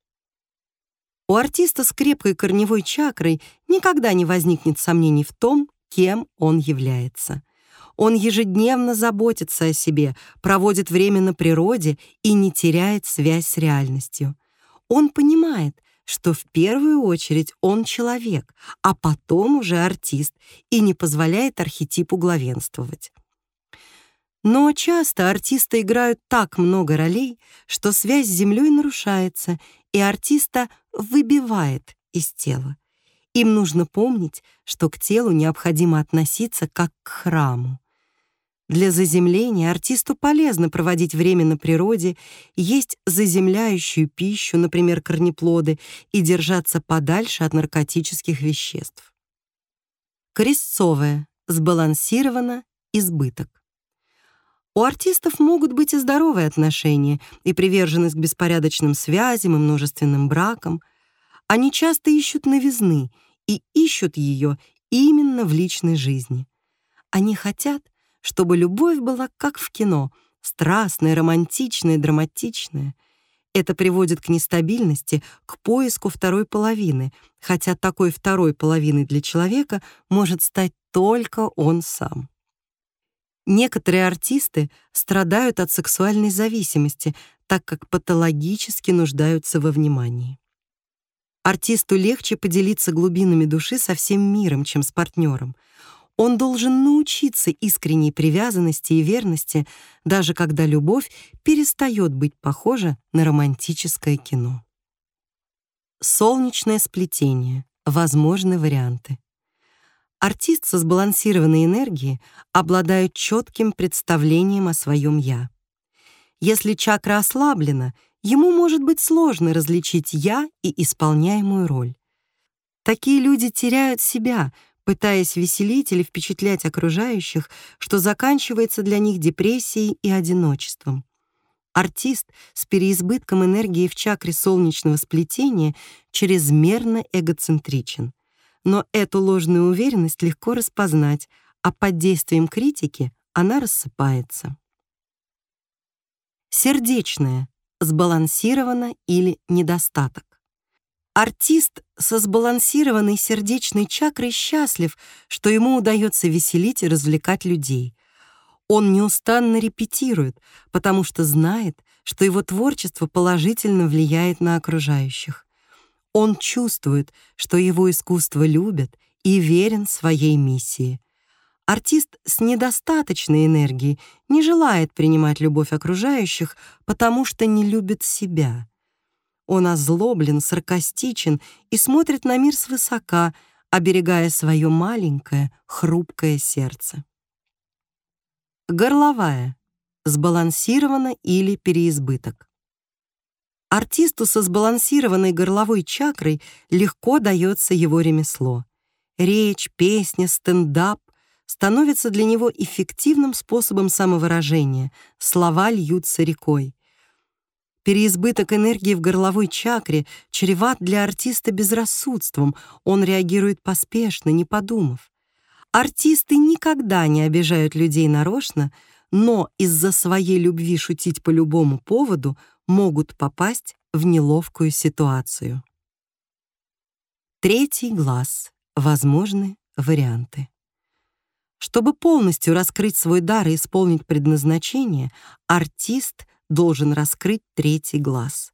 У артиста с крепкой корневой чакрой никогда не возникнет сомнений в том, кем он является. Он ежедневно заботится о себе, проводит время на природе и не теряет связь с реальностью. Он понимает, что в первую очередь он человек, а потом уже артист и не позволяет архетипу главенствовать. Но часто артисты играют так много ролей, что связь с землей нарушается, и артиста выбивает из тела. Им нужно помнить, что к телу необходимо относиться как к храму. Для заземления артисту полезно проводить время на природе, есть заземляющую пищу, например, корнеплоды, и держаться подальше от наркотических веществ. Крестцовая, сбалансировано, избыток. У артистов могут быть и здоровые отношения, и приверженность к беспорядочным связям и множественным бракам. Они часто ищут новизны и ищут ее именно в личной жизни. Они хотят, чтобы любовь была как в кино, страстная, романтичная, драматичная. Это приводит к нестабильности, к поиску второй половины, хотя такой второй половиной для человека может стать только он сам. Некоторые артисты страдают от сексуальной зависимости, так как патологически нуждаются во внимании. Артисту легче поделиться глубинами души со всем миром, чем с партнером — он должен научиться искренней привязанности и верности, даже когда любовь перестает быть похожа на романтическое кино. Солнечное сплетение. Возможны варианты. Артист со сбалансированной энергией обладает четким представлением о своем «я». Если чакра ослаблена, ему может быть сложно различить «я» и исполняемую роль. Такие люди теряют себя, пытаясь веселить или впечатлять окружающих, что заканчивается для них депрессией и одиночеством. Артист с переизбытком энергии в чакре солнечного сплетения чрезмерно эгоцентричен. Но эту ложную уверенность легко распознать, а под действием критики она рассыпается. Сердечное, сбалансировано или недостаток. Артист со сбалансированной сердечной чакрой счастлив, что ему удается веселить и развлекать людей. Он неустанно репетирует, потому что знает, что его творчество положительно влияет на окружающих. Он чувствует, что его искусство любят и верен своей миссии. Артист с недостаточной энергией не желает принимать любовь окружающих, потому что не любит себя. Он озлоблен, саркастичен и смотрит на мир свысока, оберегая свое маленькое, хрупкое сердце. Горловая. Сбалансирована или переизбыток. Артисту со сбалансированной горловой чакрой легко дается его ремесло. Речь, песня, стендап становятся для него эффективным способом самовыражения, слова льются рекой. Переизбыток энергии в горловой чакре чреват для артиста безрассудством, он реагирует поспешно, не подумав. Артисты никогда не обижают людей нарочно, но из-за своей любви шутить по любому поводу могут попасть в неловкую ситуацию. Третий глаз. Возможны варианты. Чтобы полностью раскрыть свой дар и исполнить предназначение, артист должен раскрыть третий глаз.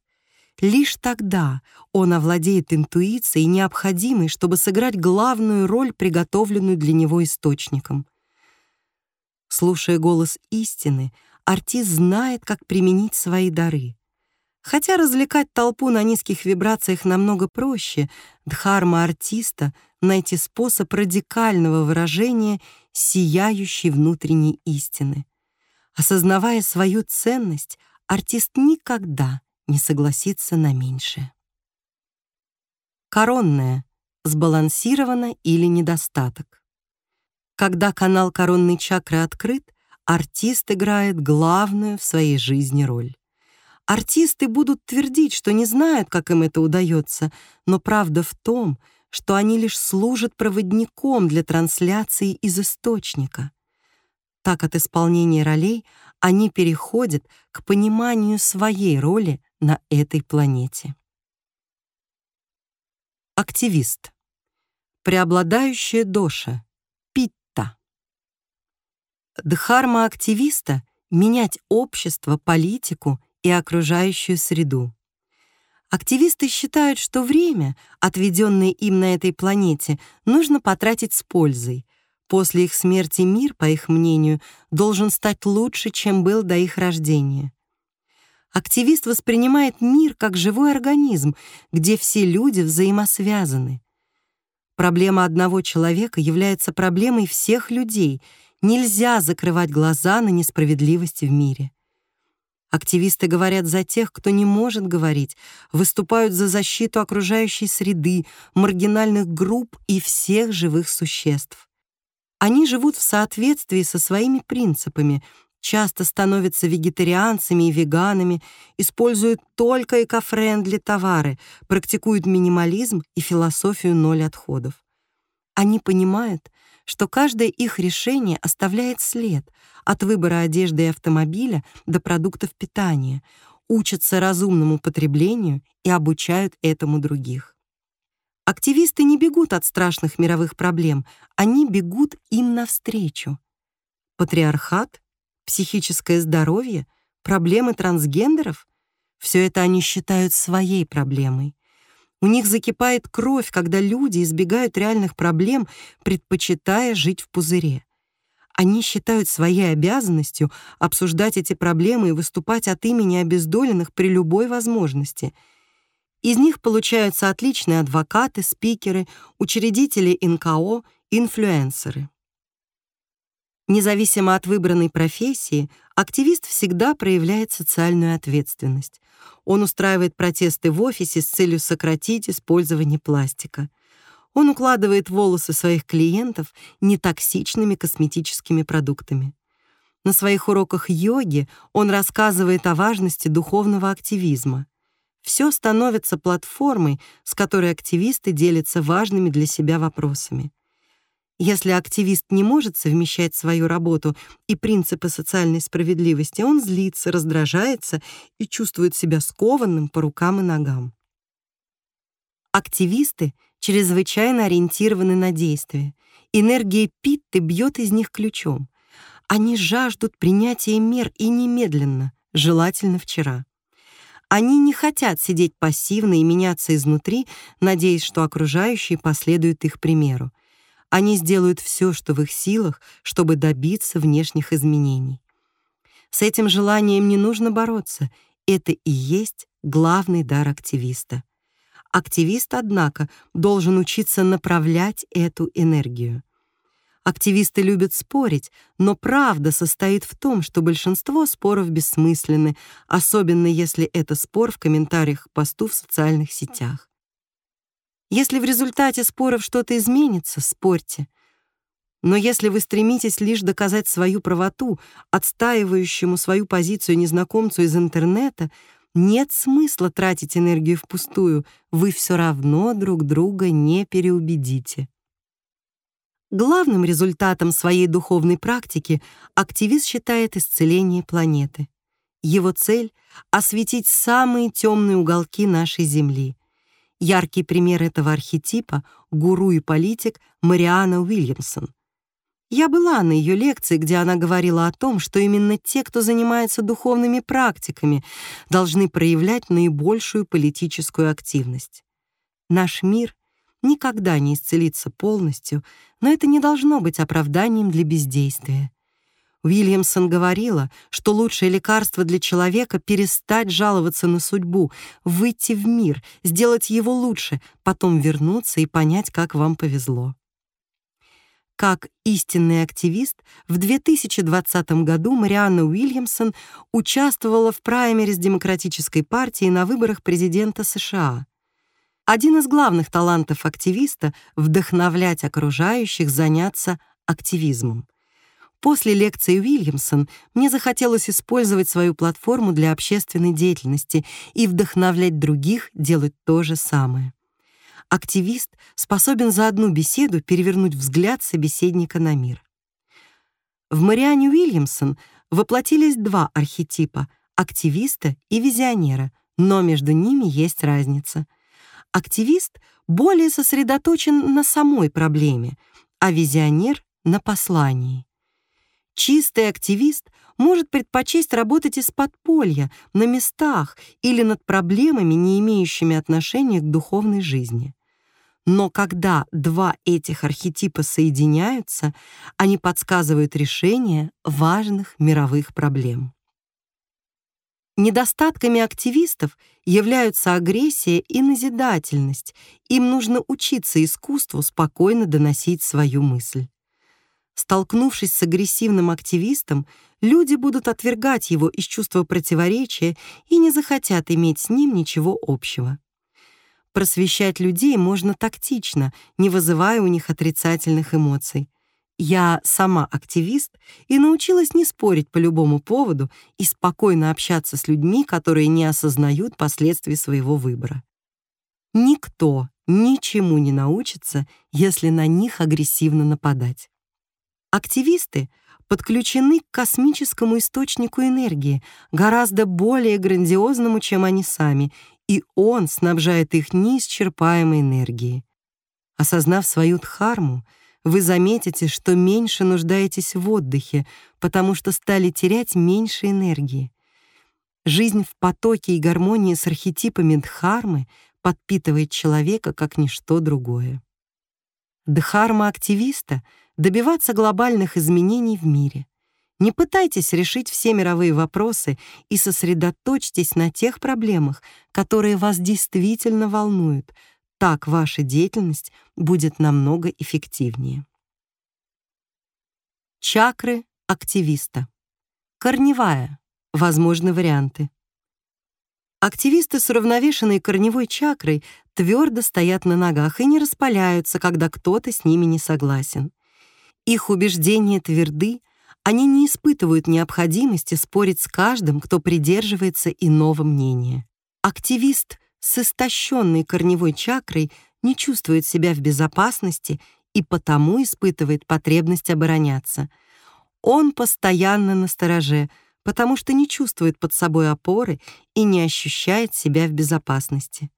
Лишь тогда он овладеет интуицией, необходимой, чтобы сыграть главную роль, приготовленную для него источником. Слушая голос истины, артист знает, как применить свои дары. Хотя развлекать толпу на низких вибрациях намного проще, дхарма артиста — найти способ радикального выражения сияющей внутренней истины. Осознавая свою ценность, артист никогда не согласится на меньшее. Коронная, сбалансирована или недостаток. Когда канал коронной чакры открыт, артист играет главную в своей жизни роль. Артисты будут твердить, что не знают, как им это удается, но правда в том, что они лишь служат проводником для трансляции из источника. Так от исполнения ролей они переходят к пониманию своей роли на этой планете. Активист. Преобладающая доша. Питта. Дхарма активиста — менять общество, политику и окружающую среду. Активисты считают, что время, отведенное им на этой планете, нужно потратить с пользой — После их смерти мир, по их мнению, должен стать лучше, чем был до их рождения. Активист воспринимает мир как живой организм, где все люди взаимосвязаны. Проблема одного человека является проблемой всех людей. Нельзя закрывать глаза на несправедливость в мире. Активисты говорят за тех, кто не может говорить, выступают за защиту окружающей среды, маргинальных групп и всех живых существ. Они живут в соответствии со своими принципами, часто становятся вегетарианцами и веганами, используют только экофрендли товары, практикуют минимализм и философию ноль отходов. Они понимают, что каждое их решение оставляет след от выбора одежды и автомобиля до продуктов питания, учатся разумному потреблению и обучают этому других. Активисты не бегут от страшных мировых проблем, они бегут им навстречу. Патриархат, психическое здоровье, проблемы трансгендеров — все это они считают своей проблемой. У них закипает кровь, когда люди избегают реальных проблем, предпочитая жить в пузыре. Они считают своей обязанностью обсуждать эти проблемы и выступать от имени обездоленных при любой возможности — из них получаются отличные адвокаты, спикеры, учредители НКО, инфлюенсеры. Независимо от выбранной профессии, активист всегда проявляет социальную ответственность. Он устраивает протесты в офисе с целью сократить использование пластика. Он укладывает волосы своих клиентов нетоксичными косметическими продуктами. На своих уроках йоги он рассказывает о важности духовного активизма. Все становится платформой, с которой активисты делятся важными для себя вопросами. Если активист не может совмещать свою работу и принципы социальной справедливости, он злится, раздражается и чувствует себя скованным по рукам и ногам. Активисты чрезвычайно ориентированы на действие. Энергия Питты бьет из них ключом. Они жаждут принятия мер и немедленно, желательно вчера. Они не хотят сидеть пассивно и меняться изнутри, надеясь, что окружающие последуют их примеру. Они сделают все, что в их силах, чтобы добиться внешних изменений. С этим желанием не нужно бороться. Это и есть главный дар активиста. Активист, однако, должен учиться направлять эту энергию. Активисты любят спорить, но правда состоит в том, что большинство споров бессмысленны, особенно если это спор в комментариях к посту в социальных сетях. Если в результате споров что-то изменится, спорьте. Но если вы стремитесь лишь доказать свою правоту, отстаивающему свою позицию незнакомцу из интернета, нет смысла тратить энергию впустую, вы все равно друг друга не переубедите. Главным результатом своей духовной практики активист считает исцеление планеты. Его цель — осветить самые темные уголки нашей Земли — Яркий пример этого архетипа — гуру и политик Мариана Уильямсон. Я была на ее лекции, где она говорила о том, что именно те, кто занимается духовными практиками, должны проявлять наибольшую политическую активность. Наш мир никогда не исцелится полностью, но это не должно быть оправданием для бездействия. Уильямсон говорила, что лучшее лекарство для человека — перестать жаловаться на судьбу, выйти в мир, сделать его лучше, потом вернуться и понять, как вам повезло. Как истинный активист, в 2020 году Марианна Уильямсон участвовала в праймерис Демократической партии на выборах президента США. Один из главных талантов активиста — вдохновлять окружающих заняться активизмом. После лекции Уильямсон мне захотелось использовать свою платформу для общественной деятельности и вдохновлять других делать то же самое. Активист способен за одну беседу перевернуть взгляд собеседника на мир. В Мариане Уильямсон воплотились два архетипа — активиста и визионера, но между ними есть разница. Активист более сосредоточен на самой проблеме, а визионер — на послании. Чистый активист может предпочесть работать из подполья, на местах или над проблемами, не имеющими отношения к духовной жизни. Но когда два этих архетипа соединяются, они подсказывают решение важных мировых проблем. Недостатками активистов являются агрессия и назидательность. Им нужно учиться искусству спокойно доносить свою мысль. Столкнувшись с агрессивным активистом, люди будут отвергать его из чувства противоречия и не захотят иметь с ним ничего общего. Просвещать людей можно тактично, не вызывая у них отрицательных эмоций. Я сама активист и научилась не спорить по любому поводу и спокойно общаться с людьми, которые не осознают последствий своего выбора. Никто ничему не научится, если на них агрессивно нападать. Активисты подключены к космическому источнику энергии, гораздо более грандиозному, чем они сами, и он снабжает их неисчерпаемой энергией. Осознав свою дхарму, вы заметите, что меньше нуждаетесь в отдыхе, потому что стали терять меньше энергии. Жизнь в потоке и гармонии с архетипами дхармы подпитывает человека как ничто другое. Дхарма активиста — добиваться глобальных изменений в мире. Не пытайтесь решить все мировые вопросы и сосредоточьтесь на тех проблемах, которые вас действительно волнуют. Так ваша деятельность будет намного эффективнее. Чакры активиста. Корневая. Возможны варианты. Активисты с уравновешенной корневой чакрой твердо стоят на ногах и не распаляются, когда кто-то с ними не согласен. Их убеждения тверды, они не испытывают необходимости спорить с каждым, кто придерживается иного мнения. Активист с истощенной корневой чакрой не чувствует себя в безопасности и потому испытывает потребность обороняться. Он постоянно на стороже — потому что не чувствует под собой опоры и не ощущает себя в безопасности.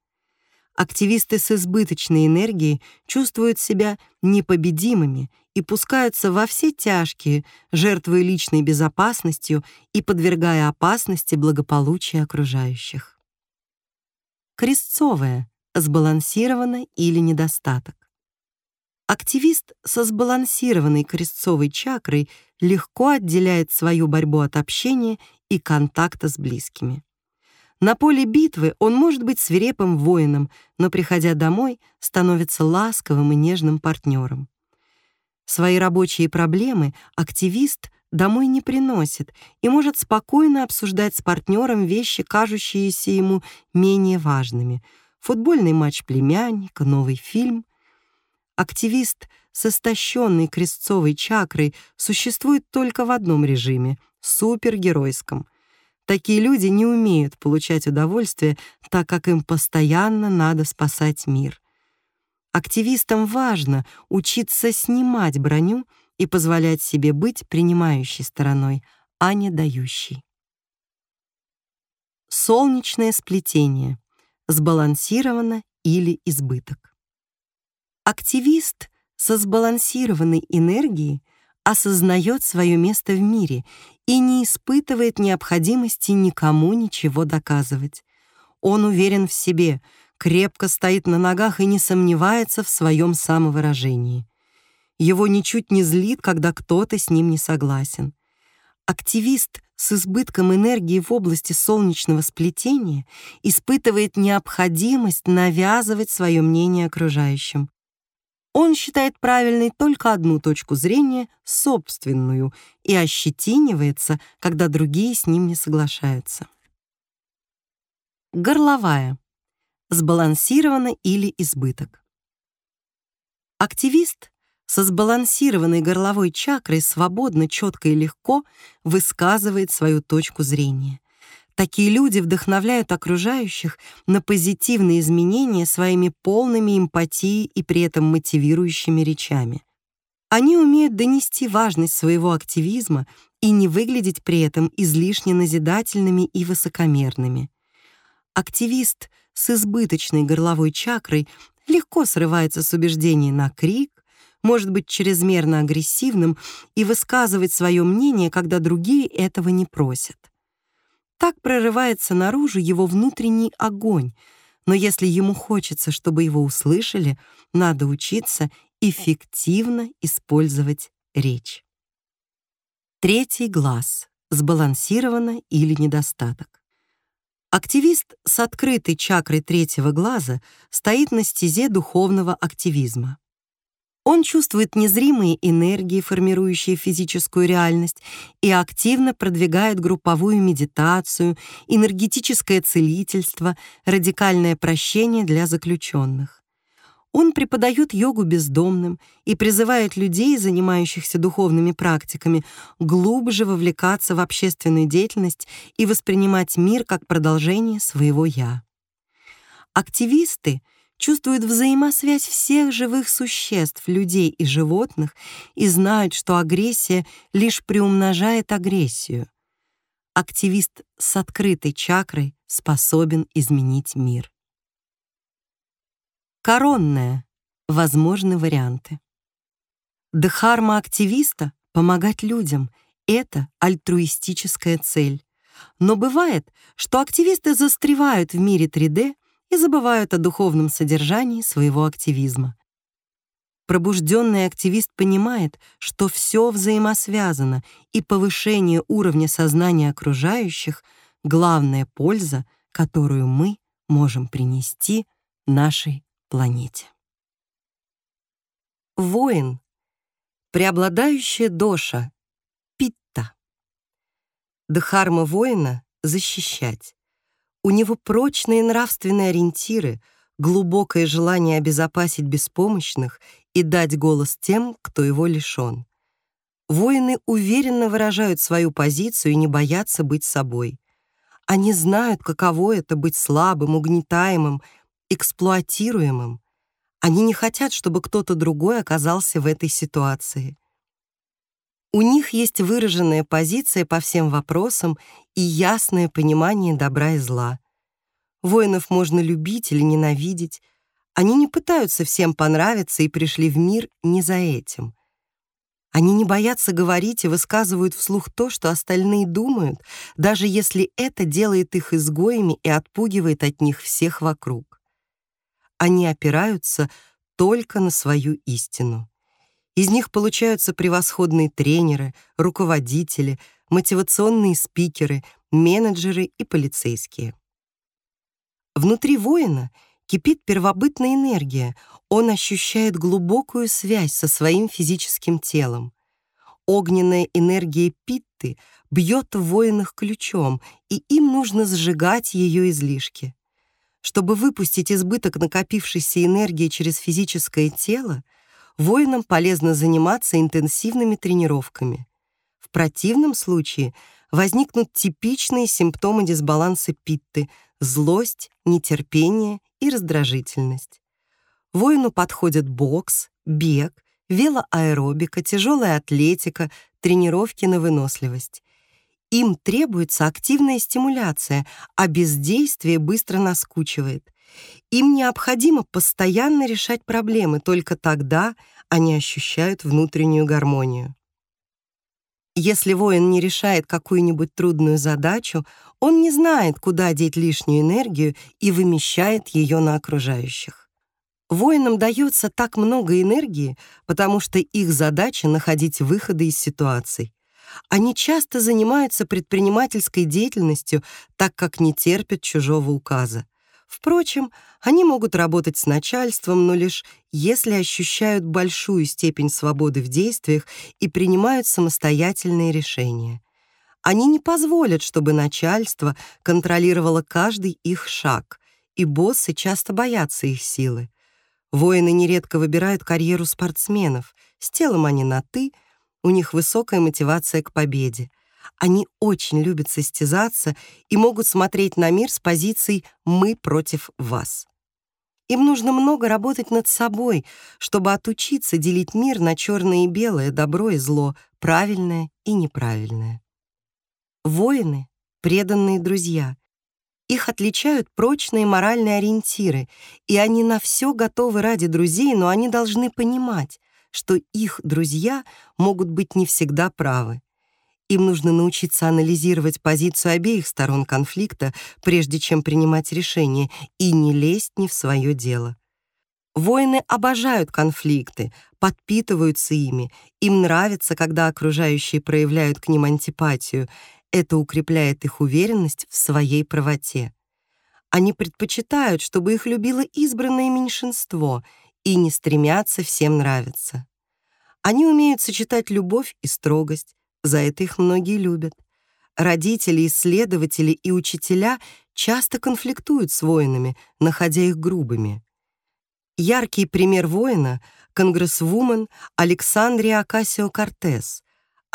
Активисты с избыточной энергией чувствуют себя непобедимыми и пускаются во все тяжкие, жертвуя личной безопасностью и подвергая опасности благополучия окружающих. Крестцовая, сбалансировано или недостаток. Активист со сбалансированной крестцовой чакрой легко отделяет свою борьбу от общения и контакта с близкими. На поле битвы он может быть свирепым воином, но, приходя домой, становится ласковым и нежным партнером. Свои рабочие проблемы активист домой не приносит и может спокойно обсуждать с партнером вещи, кажущиеся ему менее важными. Футбольный матч племянника, новый фильм. Активист с истощенной крестцовой чакрой существует только в одном режиме — супергеройском. Такие люди не умеют получать удовольствие, так как им постоянно надо спасать мир. Активистам важно учиться снимать броню и позволять себе быть принимающей стороной, а не дающей. Солнечное сплетение. Сбалансировано или избыток. Активист со сбалансированной энергией осознает свое место в мире и не испытывает необходимости никому ничего доказывать. Он уверен в себе, крепко стоит на ногах и не сомневается в своем самовыражении. Его ничуть не злит, когда кто-то с ним не согласен. Активист с избытком энергии в области солнечного сплетения испытывает необходимость навязывать свое мнение окружающим. Он считает правильной только одну точку зрения, собственную, и ощетинивается, когда другие с ним не соглашаются. Горловая. Сбалансировано или избыток. Активист со сбалансированной горловой чакрой свободно, четко и легко высказывает свою точку зрения. Такие люди вдохновляют окружающих на позитивные изменения своими полными эмпатии и при этом мотивирующими речами. Они умеют донести важность своего активизма и не выглядеть при этом излишне назидательными и высокомерными. Активист с избыточной горловой чакрой легко срывается с убеждений на крик, может быть чрезмерно агрессивным и высказывать свое мнение, когда другие этого не просят. Так прорывается наружу его внутренний огонь, но если ему хочется, чтобы его услышали, надо учиться эффективно использовать речь. Третий глаз. Сбалансировано или недостаток. Активист с открытой чакрой третьего глаза стоит на стезе духовного активизма. Он чувствует незримые энергии, формирующие физическую реальность, и активно продвигает групповую медитацию, энергетическое целительство, радикальное прощение для заключенных. Он преподает йогу бездомным и призывает людей, занимающихся духовными практиками, глубже вовлекаться в общественную деятельность и воспринимать мир как продолжение своего «я». Активисты — чувствуют взаимосвязь всех живых существ, людей и животных, и знают, что агрессия лишь приумножает агрессию. Активист с открытой чакрой способен изменить мир. Коронная. Возможны варианты. Дхарма активиста — помогать людям. Это альтруистическая цель. Но бывает, что активисты застревают в мире 3D и забывают о духовном содержании своего активизма. Пробужденный активист понимает, что все взаимосвязано, и повышение уровня сознания окружающих — главная польза, которую мы можем принести нашей планете. Воин — преобладающая доша, питта. Дхарма воина — защищать. У него прочные нравственные ориентиры, глубокое желание обезопасить беспомощных и дать голос тем, кто его лишен. Воины уверенно выражают свою позицию и не боятся быть собой. Они знают, каково это быть слабым, угнетаемым, эксплуатируемым. Они не хотят, чтобы кто-то другой оказался в этой ситуации. У них есть выраженная позиция по всем вопросам и ясное понимание добра и зла. Воинов можно любить или ненавидеть. Они не пытаются всем понравиться и пришли в мир не за этим — они не боятся говорить и высказывают вслух то, что остальные думают, даже если это делает их изгоями и отпугивает от них всех вокруг. Они опираются только на свою истину. Из них получаются превосходные тренеры, руководители, мотивационные спикеры, менеджеры и полицейские. Внутри воина кипит первобытная энергия, он ощущает глубокую связь со своим физическим телом. Огненная энергия Питты бьет в воинах ключом, и им нужно сжигать ее излишки. Чтобы выпустить избыток накопившейся энергии через физическое тело, воинам полезно заниматься интенсивными тренировками. В противном случае возникнут типичные симптомы дисбаланса Питты — злость, нетерпение и раздражительность. Воину подходят бокс, бег, велоаэробика, тяжелая атлетика, тренировки на выносливость. Им требуется активная стимуляция, а бездействие быстро наскучивает. Им необходимо постоянно решать проблемы, только тогда они ощущают внутреннюю гармонию. Если воин не решает какую-нибудь трудную задачу, он не знает, куда деть лишнюю энергию и вымещает ее на окружающих. Воинам дается так много энергии, потому что их задача — находить выходы из ситуаций. Они часто занимаются предпринимательской деятельностью, так как не терпят чужого указа. Впрочем, они могут работать с начальством, но лишь если ощущают большую степень свободы в действиях и принимают самостоятельные решения. Они не позволят, чтобы начальство контролировало каждый их шаг, и боссы часто боятся их силы. Воины нередко выбирают карьеру спортсменов. С телом они на «ты», у них высокая мотивация к победе. Они очень любят состязаться и могут смотреть на мир с позицией «мы против вас». Им нужно много работать над собой, чтобы отучиться делить мир на черное и белое, добро и зло, правильное и неправильное. Воины — преданные друзья, их отличают прочные моральные ориентиры, и они на все готовы ради друзей, но они должны понимать, что их друзья могут быть не всегда правы. Им нужно научиться анализировать позицию обеих сторон конфликта, прежде чем принимать решение, и не лезть не в свое дело. Воины обожают конфликты, подпитываются ими, им нравится, когда окружающие проявляют к ним антипатию. Это укрепляет их уверенность в своей правоте. Они предпочитают, чтобы их любило избранное меньшинство и не стремятся всем нравиться. Они умеют сочетать любовь и строгость, за это их многие любят. Родители, исследователи и учителя часто конфликтуют с воинами, находя их грубыми. Яркий пример воина — конгрессвумен Александрия Акасио-Кортес,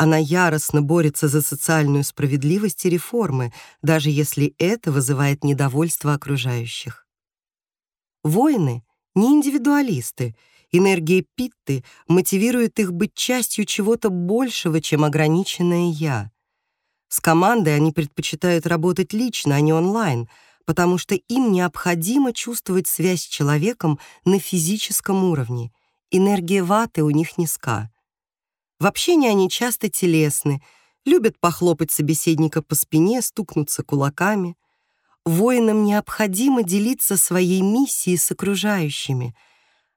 она яростно борется за социальную справедливость и реформы, даже если это вызывает недовольство окружающих. Воины — не индивидуалисты. Энергия Питты мотивирует их быть частью чего-то большего, чем ограниченное «я». С командой они предпочитают работать лично, а не онлайн, потому что им необходимо чувствовать связь с человеком на физическом уровне. Энергия ваты у них низка. В общении они часто телесны, любят похлопать собеседника по спине, стукнуться кулаками. Воинам необходимо делиться своей миссией с окружающими.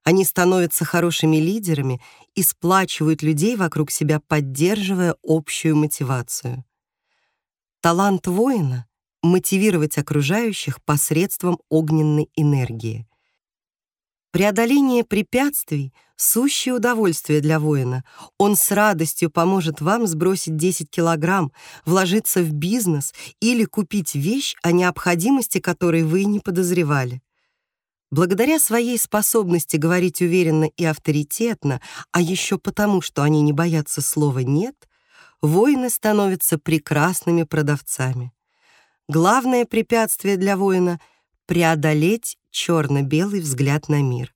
Они становятся хорошими лидерами и сплачивают людей вокруг себя, поддерживая общую мотивацию. Талант воина — мотивировать окружающих посредством огненной энергии. Преодоление препятствий Сущее удовольствие для воина. Он с радостью поможет вам сбросить 10 килограмм, вложиться в бизнес или купить вещь, о необходимости которой вы не подозревали. Благодаря своей способности говорить уверенно и авторитетно, а еще потому, что они не боятся слова «нет», воины становятся прекрасными продавцами. Главное препятствие для воина — преодолеть черно-белый взгляд на мир.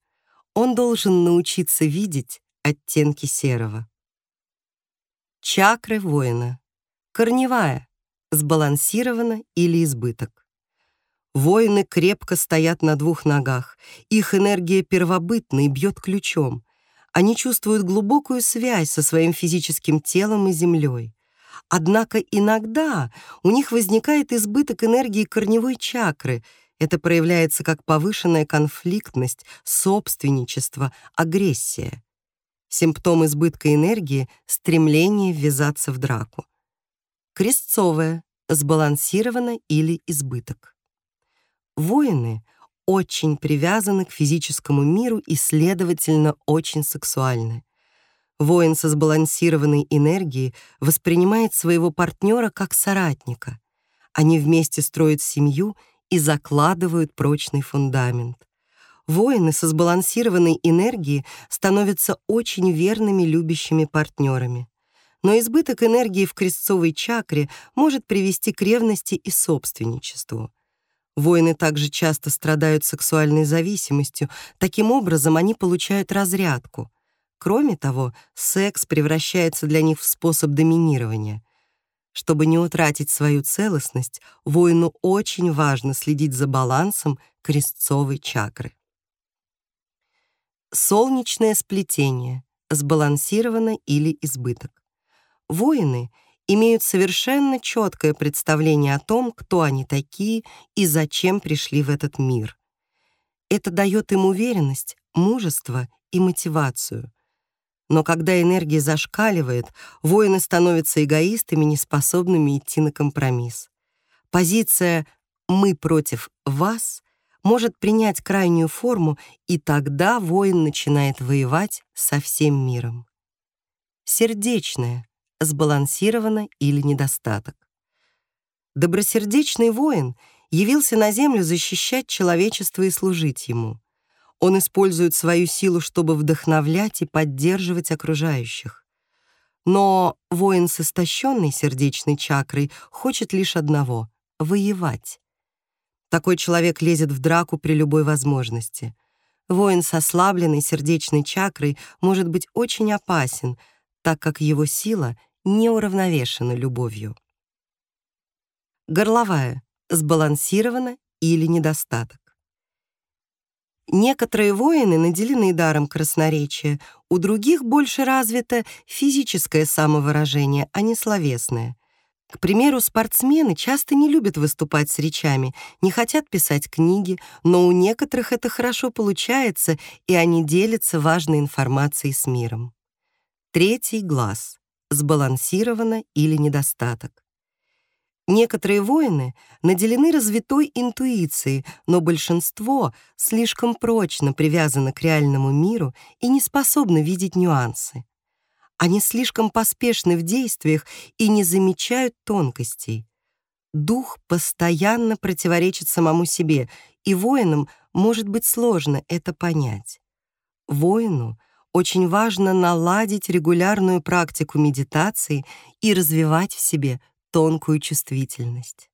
Он должен научиться видеть оттенки серого. Чакры воина. Корневая, сбалансирована или избыток. Воины крепко стоят на двух ногах. Их энергия первобытна и бьет ключом. Они чувствуют глубокую связь со своим физическим телом и землей. Однако иногда у них возникает избыток энергии корневой чакры. Это проявляется как повышенная конфликтность, собственничество, агрессия. Симптом избытка энергии — стремление ввязаться в драку. Крестцовая, сбалансирована или избыток. Воины очень привязаны к физическому миру и, следовательно, очень сексуальны. Воин со сбалансированной энергией воспринимает своего партнера как соратника. Они вместе строят семью и закладывают прочный фундамент. Воины со сбалансированной энергией становятся очень верными любящими партнерами. Но избыток энергии в крестцовой чакре может привести к ревности и собственничеству. Воины также часто страдают сексуальной зависимостью, таким образом они получают разрядку. Кроме того, секс превращается для них в способ доминирования. Чтобы не утратить свою целостность, воину очень важно следить за балансом крестцовой чакры. Солнечное сплетение, сбалансировано или избыток. Воины — имеют совершенно четкое представление о том, кто они такие и зачем пришли в этот мир. Это дает им уверенность, мужество и мотивацию. Но когда энергия зашкаливает, воины становятся эгоистами, неспособными идти на компромисс. Позиция «мы против вас» может принять крайнюю форму, и тогда воин начинает воевать со всем миром. Сердечное, сбалансировано или недостаток. Добросердечный воин явился на землю защищать человечество и служить ему. Он использует свою силу, чтобы вдохновлять и поддерживать окружающих. Но воин с истощенной сердечной чакрой хочет лишь одного — воевать. Такой человек лезет в драку при любой возможности. Воин с ослабленной сердечной чакрой может быть очень опасен, так как его сила не уравновешена любовью. Горловая, сбалансирована или недостаток. Некоторые воины наделены даром красноречия, у других больше развито физическое самовыражение, а не словесное. К примеру, спортсмены часто не любят выступать с речами, не хотят писать книги, но у некоторых это хорошо получается, и они делятся важной информацией с миром. Третий глаз сбалансировано или недостаток. Некоторые воины наделены развитой интуицией, но большинство слишком прочно привязано к реальному миру и не способны видеть нюансы. Они слишком поспешны в действиях и не замечают тонкостей. Дух постоянно противоречит самому себе, и воинам может быть сложно это понять. Воину очень важно наладить регулярную практику медитации и развивать в себе тонкую чувствительность.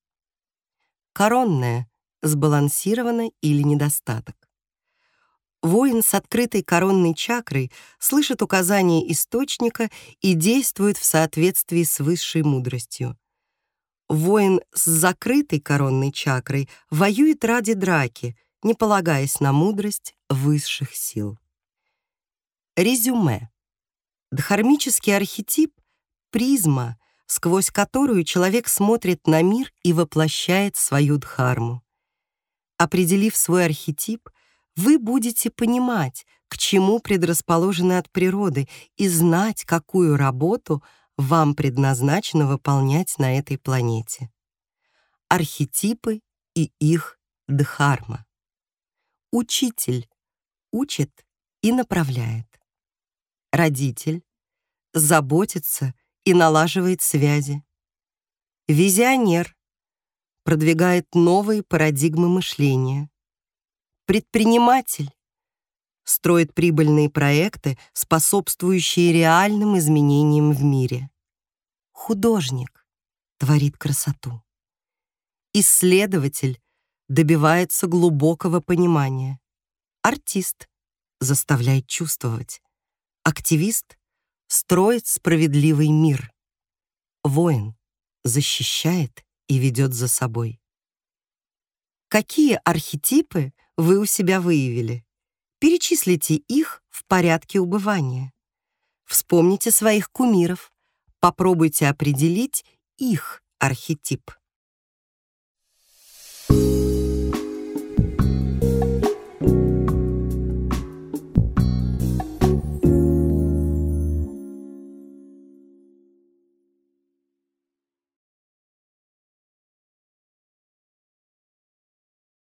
Коронная, сбалансирована или недостаток. Воин с открытой коронной чакрой слышит указания источника и действует в соответствии с высшей мудростью. Воин с закрытой коронной чакрой воюет ради драки, не полагаясь на мудрость высших сил. Резюме. Дхармический архетип — призма, сквозь которую человек смотрит на мир и воплощает свою дхарму. Определив свой архетип, вы будете понимать, к чему предрасположены от природы и знать, какую работу вам предназначено выполнять на этой планете. Архетипы и их дхарма. Учитель учит и направляет. родитель, заботится и налаживает связи. Визионер продвигает новые парадигмы мышления. Предприниматель строит прибыльные проекты, способствующие реальным изменениям в мире. Художник творит красоту. Исследователь добивается глубокого понимания. Артист заставляет чувствовать. Активист строит справедливый мир. Воин защищает и ведет за собой. Какие архетипы вы у себя выявили? Перечислите их в порядке убывания. Вспомните своих кумиров. Попробуйте определить их архетип. Thank you